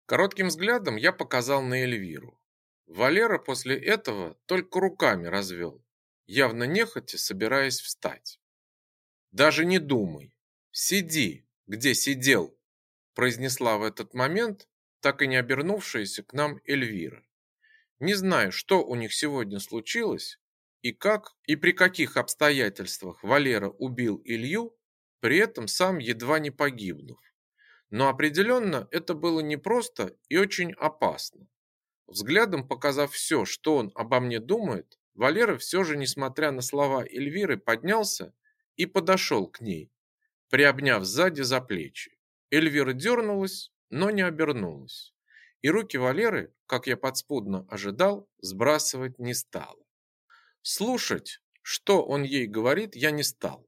Speaker 1: Коротким взглядом я показал на Эльвиру. Валера после этого только руками развел, явно нехотя собираясь встать. Даже не думай. Сиди, где сидел, произнесла в этот момент так и не обернувшаяся к нам Эльвира. Не знаю, что у них сегодня случилось, и как и при каких обстоятельствах Валера убил Илью, при этом сам едва не погибнув. Но определенно это было непросто и очень опасно. Взглядом показав все, что он обо мне думает, Валера все же, несмотря на слова Эльвиры, поднялся и подошел к ней, приобняв сзади за плечи. Эльвира дернулась, но не обернулась. И руки Валеры, как я подспудно ожидал, сбрасывать не стала. Слушать, что он ей говорит, я не стал.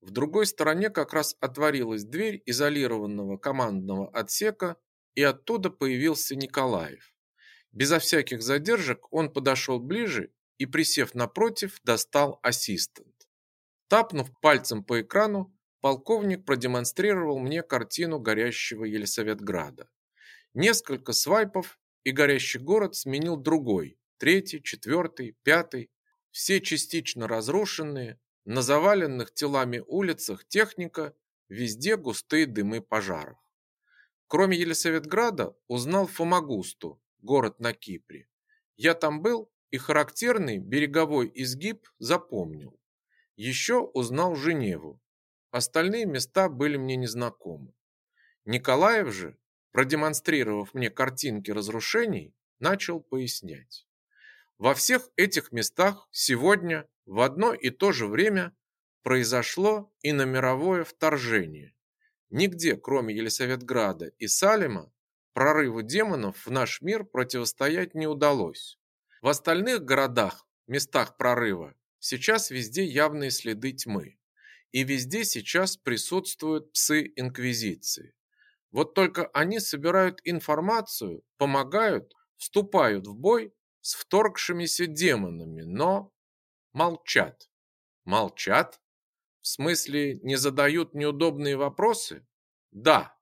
Speaker 1: В другой стороне как раз отворилась дверь изолированного командного отсека, и оттуда появился Николаев. Безо всяких задержек он подошел ближе и, присев напротив, достал ассистент. Тапнув пальцем по экрану, полковник продемонстрировал мне картину горящего Елисаветграда. Несколько свайпов, и горящий город сменил другой, третий, четвертый, пятый, все частично разрушенные, на заваленных телами улицах техника, везде густые дымы пожаров. Кроме Елисаветграда, узнал Фомагусту, город на Кипре. Я там был и характерный береговой изгиб запомнил. Еще узнал Женеву. Остальные места были мне незнакомы. Николаев же, продемонстрировав мне картинки разрушений, начал пояснять. Во всех этих местах сегодня в одно и то же время произошло и на мировое вторжение. Нигде, кроме Елисаветграда и Салима, прорыву демонов в наш мир противостоять не удалось. В остальных городах, местах прорыва, сейчас везде явные следы тьмы. И везде сейчас присутствуют псы Инквизиции. Вот только они собирают информацию, помогают, вступают в бой с вторгшимися демонами, но молчат. Молчат? В смысле, не задают неудобные вопросы? Да.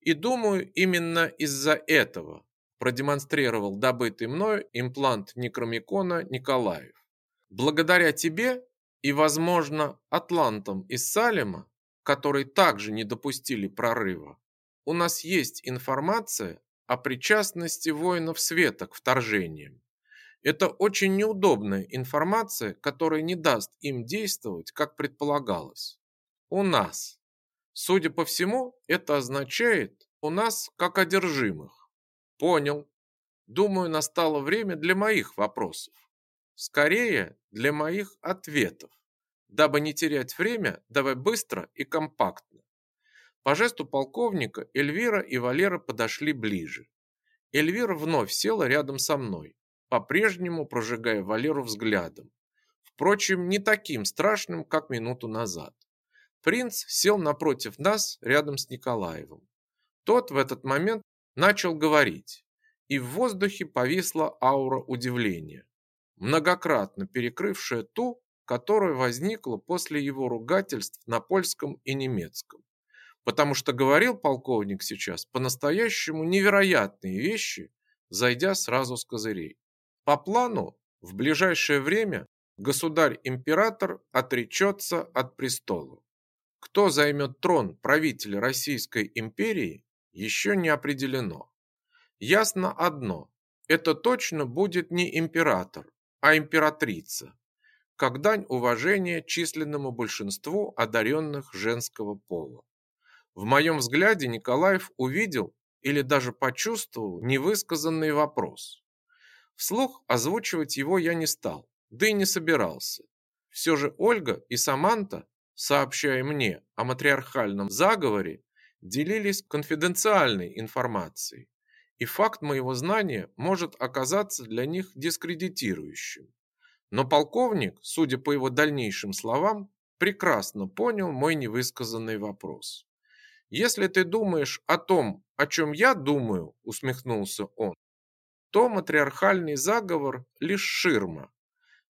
Speaker 1: И думаю, именно из-за этого продемонстрировал добытый мною имплант Некромикона Николаев. Благодаря тебе и, возможно, атлантам из Салема, которые также не допустили прорыва, у нас есть информация о причастности воинов света к вторжениям. Это очень неудобная информация, которая не даст им действовать, как предполагалось. У нас. Судя по всему, это означает у нас как одержимых. Понял. Думаю, настало время для моих вопросов. Скорее, для моих ответов. Дабы не терять время, давай быстро и компактно. По жесту полковника Эльвира и Валера подошли ближе. Эльвира вновь села рядом со мной по-прежнему прожигая Валеру взглядом. Впрочем, не таким страшным, как минуту назад. Принц сел напротив нас, рядом с Николаевым. Тот в этот момент начал говорить, и в воздухе повисла аура удивления, многократно перекрывшая ту, которая возникла после его ругательств на польском и немецком. Потому что говорил полковник сейчас по-настоящему невероятные вещи, зайдя сразу с козырей. По плану, в ближайшее время государь-император отречется от престола. Кто займет трон правителя Российской империи, еще не определено. Ясно одно – это точно будет не император, а императрица, как дань уважения численному большинству одаренных женского пола. В моем взгляде Николаев увидел или даже почувствовал невысказанный вопрос. Вслух озвучивать его я не стал, да и не собирался. Все же Ольга и Саманта, сообщая мне о матриархальном заговоре, делились конфиденциальной информацией, и факт моего знания может оказаться для них дискредитирующим. Но полковник, судя по его дальнейшим словам, прекрасно понял мой невысказанный вопрос. «Если ты думаешь о том, о чем я думаю», усмехнулся он, то матриархальный заговор лишь ширма.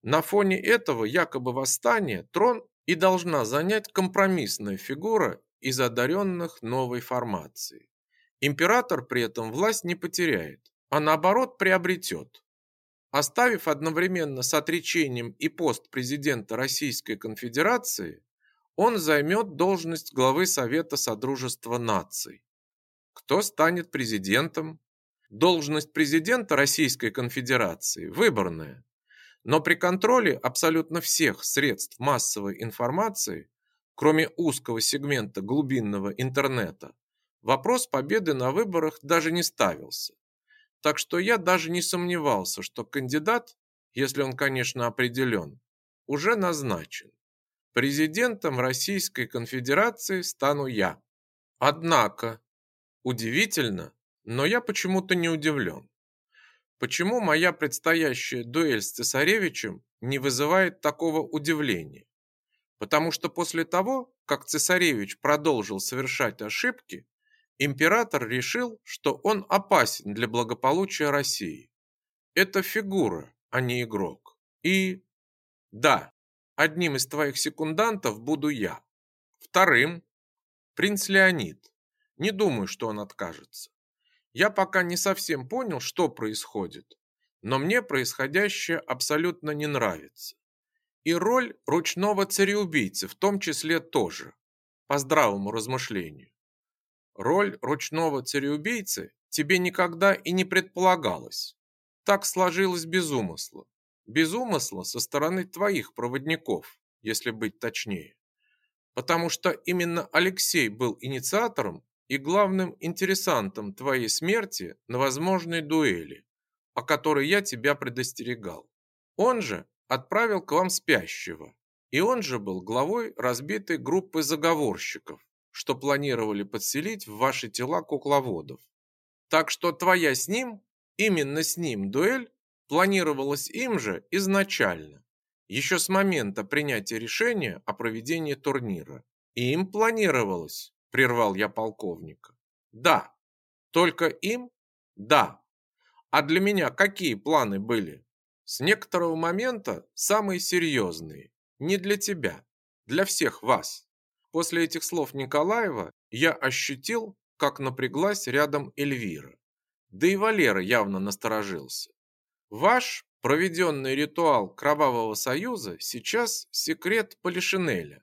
Speaker 1: На фоне этого якобы восстания трон и должна занять компромиссная фигура из одаренных новой формации. Император при этом власть не потеряет, а наоборот приобретет. Оставив одновременно с отречением и пост президента Российской Конфедерации, он займет должность главы Совета Содружества наций. Кто станет президентом, Должность президента Российской Конфедерации выборная, но при контроле абсолютно всех средств массовой информации, кроме узкого сегмента глубинного интернета, вопрос победы на выборах даже не ставился. Так что я даже не сомневался, что кандидат, если он, конечно, определен, уже назначен. Президентом Российской Конфедерации стану я. Однако, удивительно, но я почему-то не удивлен. Почему моя предстоящая дуэль с цесаревичем не вызывает такого удивления? Потому что после того, как цесаревич продолжил совершать ошибки, император решил, что он опасен для благополучия России. Это фигура, а не игрок. И да, одним из твоих секундантов буду я. Вторым принц Леонид. Не думаю, что он откажется. Я пока не совсем понял, что происходит, но мне происходящее абсолютно не нравится. И роль ручного цареубийцы в том числе тоже, по здравому размышлению. Роль ручного цареубийцы тебе никогда и не предполагалась. Так сложилось без умысла. Без умысла со стороны твоих проводников, если быть точнее. Потому что именно Алексей был инициатором и главным интересантом твоей смерти на возможной дуэли, о которой я тебя предостерегал. Он же отправил к вам спящего, и он же был главой разбитой группы заговорщиков, что планировали подселить в ваши тела кукловодов. Так что твоя с ним, именно с ним дуэль, планировалось им же изначально, еще с момента принятия решения о проведении турнира. Им планировалось, прервал я полковника. Да, только им? Да. А для меня какие планы были? С некоторого момента самые серьезные. Не для тебя, для всех вас. После этих слов Николаева я ощутил, как напряглась рядом Эльвира. Да и Валера явно насторожился. Ваш проведенный ритуал Кровавого Союза сейчас секрет Полишинеля.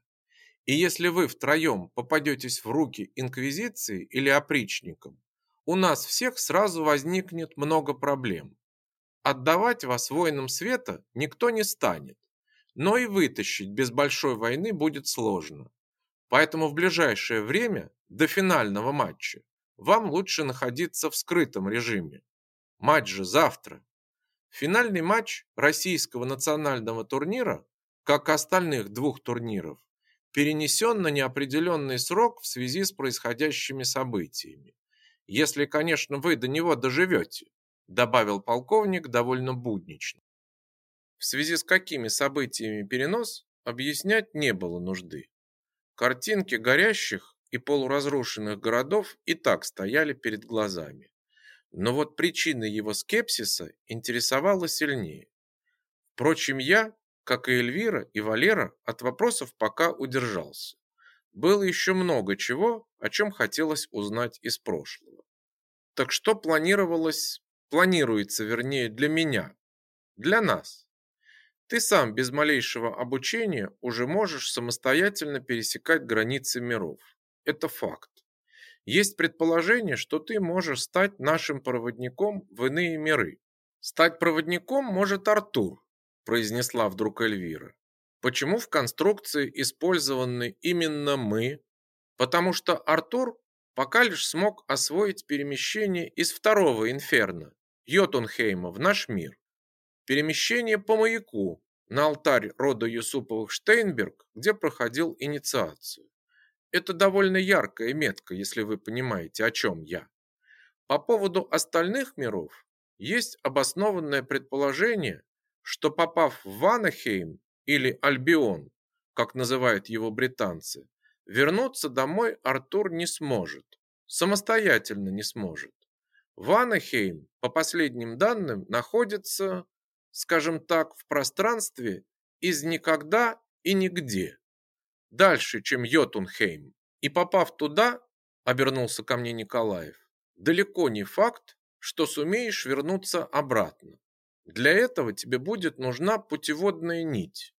Speaker 1: И если вы втроем попадетесь в руки Инквизиции или опричникам, у нас всех сразу возникнет много проблем. Отдавать вас воинам света никто не станет, но и вытащить без большой войны будет сложно. Поэтому в ближайшее время, до финального матча, вам лучше находиться в скрытом режиме. Матч же завтра. Финальный матч российского национального турнира, как и остальных двух турниров, перенесен на неопределенный срок в связи с происходящими событиями. Если, конечно, вы до него доживете, добавил полковник довольно буднично. В связи с какими событиями перенос, объяснять не было нужды. Картинки горящих и полуразрушенных городов и так стояли перед глазами. Но вот причина его скепсиса интересовала сильнее. Впрочем, я, как и Эльвира и Валера, от вопросов пока удержался. Было еще много чего, о чем хотелось узнать из прошлого. Так что планировалось, планируется, вернее, для меня, для нас? Ты сам без малейшего обучения уже можешь самостоятельно пересекать границы миров. Это факт. Есть предположение, что ты можешь стать нашим проводником в иные миры. Стать проводником может Артур, произнесла вдруг Эльвира. Почему в конструкции использованы именно мы? Потому что Артур пока лишь смог освоить перемещение из второго инферно, Йотунхейма, в наш мир. Перемещение по маяку на алтарь рода Юсуповых Штейнберг, где проходил инициацию. Это довольно яркая метка, если вы понимаете, о чем я. По поводу остальных миров есть обоснованное предположение, что попав в Ванахейм или Альбион, как называют его британцы, вернуться домой Артур не сможет, самостоятельно не сможет. Ванахейм, по последним данным, находится скажем так, в пространстве из никогда и нигде. Дальше, чем Йотунхейм. И попав туда, обернулся ко мне Николаев, далеко не факт, что сумеешь вернуться обратно. Для этого тебе будет нужна путеводная нить.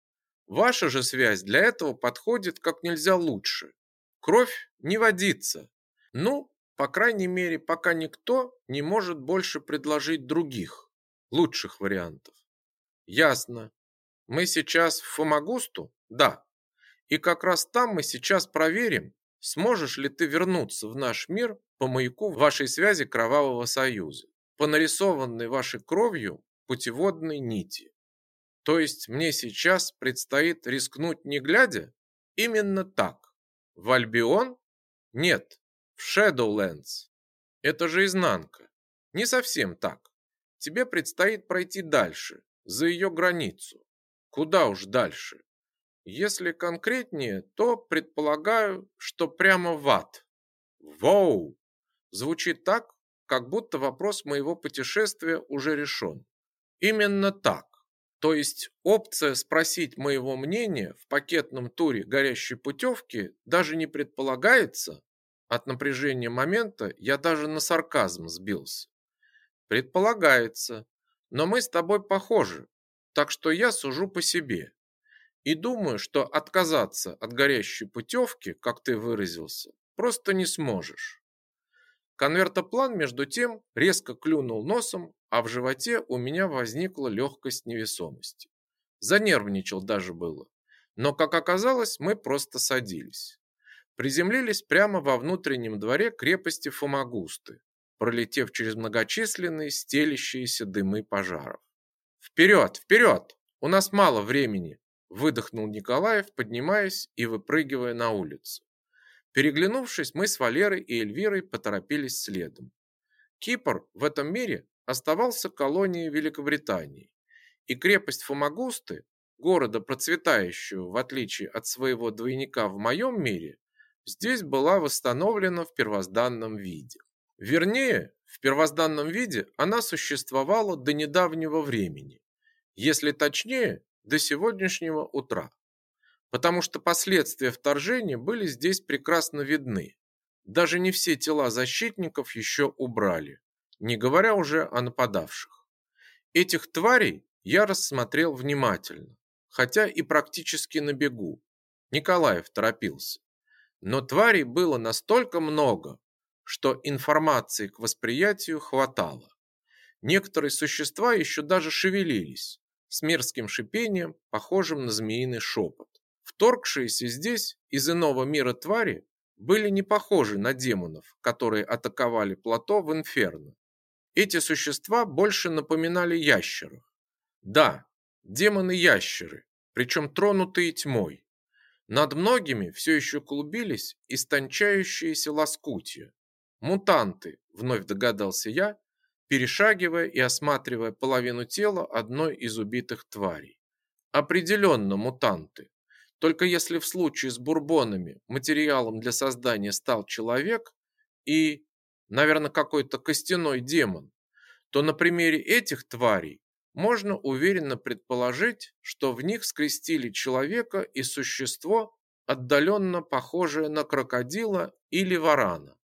Speaker 1: Ваша же связь для этого подходит как нельзя лучше. Кровь не водится. Ну, по крайней мере, пока никто не может больше предложить других, лучших вариантов. Ясно. Мы сейчас в Фомагусту? Да. И как раз там мы сейчас проверим, сможешь ли ты вернуться в наш мир по маяку вашей связи Кровавого Союза, по нарисованной вашей кровью путеводной нити. То есть мне сейчас предстоит рискнуть не глядя? Именно так. В Альбион? Нет, в Shadowlands. Это же изнанка. Не совсем так. Тебе предстоит пройти дальше, за ее границу. Куда уж дальше. Если конкретнее, то предполагаю, что прямо в ад. Воу! Звучит так, как будто вопрос моего путешествия уже решен. Именно так. То есть опция спросить моего мнения в пакетном туре горящей путевки даже не предполагается? От напряжения момента я даже на сарказм сбился. Предполагается, но мы с тобой похожи, так что я сужу по себе. И думаю, что отказаться от горящей путевки, как ты выразился, просто не сможешь. Конвертоплан, между тем, резко клюнул носом, а в животе у меня возникла легкость невесомости. Занервничал даже было. Но, как оказалось, мы просто садились. Приземлились прямо во внутреннем дворе крепости Фомагусты, пролетев через многочисленные стелящиеся дымы пожаров. «Вперед, вперед! У нас мало времени!» выдохнул Николаев, поднимаясь и выпрыгивая на улицу. Переглянувшись, мы с Валерой и Эльвирой поторопились следом. Кипр в этом мире оставался колонией Великобритании, и крепость Фомагусты, города процветающего в отличие от своего двойника в моем мире, здесь была восстановлена в первозданном виде. Вернее, в первозданном виде она существовала до недавнего времени, если точнее, до сегодняшнего утра. Потому что последствия вторжения были здесь прекрасно видны. Даже не все тела защитников еще убрали, не говоря уже о нападавших. Этих тварей я рассмотрел внимательно, хотя и практически на бегу. Николаев торопился. Но тварей было настолько много, что информации к восприятию хватало. Некоторые существа еще даже шевелились, с мерзким шипением, похожим на змеиный шепот. Вторгшиеся здесь из иного мира твари были не похожи на демонов, которые атаковали плато в Инферно. Эти существа больше напоминали ящеров. Да, демоны-ящеры, причем тронутые тьмой. Над многими все еще клубились истончающиеся лоскутья. Мутанты, вновь догадался я, перешагивая и осматривая половину тела одной из убитых тварей. Определенно мутанты. Только если в случае с бурбонами материалом для создания стал человек и, наверное, какой-то костяной демон, то на примере этих тварей можно уверенно предположить, что в них скрестили человека и существо, отдаленно похожее на крокодила или варана.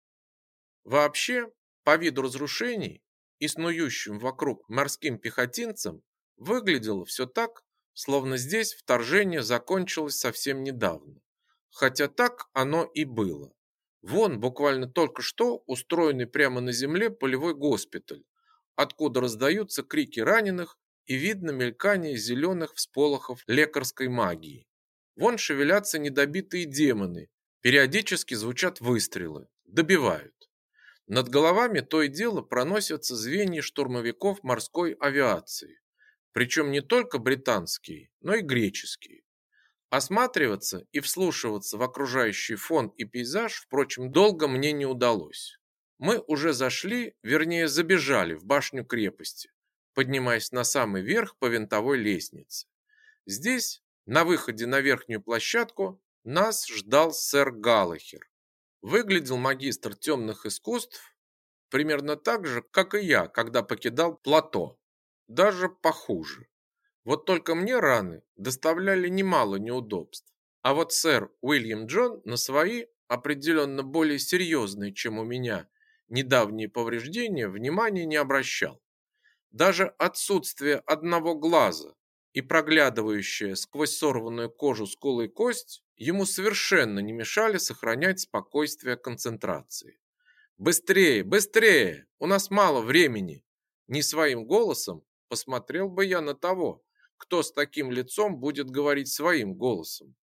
Speaker 1: Вообще, по виду разрушений и снующим вокруг морским пехотинцам выглядело все так, словно здесь вторжение закончилось совсем недавно. Хотя так оно и было. Вон буквально только что устроенный прямо на земле полевой госпиталь, откуда раздаются крики раненых и видно мелькание зеленых всполохов лекарской магии. Вон шевелятся недобитые демоны, периодически звучат выстрелы, добивают. Над головами то и дело проносятся звенья штурмовиков морской авиации. Причем не только британские, но и греческие. Осматриваться и вслушиваться в окружающий фон и пейзаж, впрочем, долго мне не удалось. Мы уже зашли, вернее забежали в башню крепости, поднимаясь на самый верх по винтовой лестнице. Здесь, на выходе на верхнюю площадку, нас ждал сэр Галлахер. Выглядел магистр темных искусств примерно так же, как и я, когда покидал плато даже похуже. Вот только мне раны доставляли немало неудобств. А вот сэр Уильям Джон на свои, определенно более серьезные, чем у меня, недавние повреждения внимания не обращал. Даже отсутствие одного глаза и проглядывающая сквозь сорванную кожу скулы кость ему совершенно не мешали сохранять спокойствие концентрации. «Быстрее, быстрее! У нас мало времени!» Не своим голосом, посмотрел бы я на того, кто с таким лицом будет говорить своим голосом.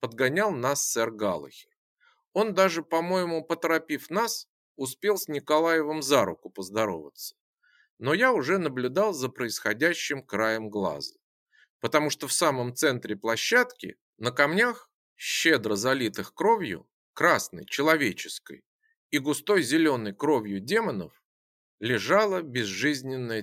Speaker 1: Подгонял нас сэр Галлахер. Он даже, по-моему, поторопив нас, успел с Николаевым за руку поздороваться. Но я уже наблюдал за происходящим краем глаза. Потому что в самом центре площадки, на камнях, щедро залитых кровью, красной, человеческой, и густой зеленой кровью демонов, лежало безжизненное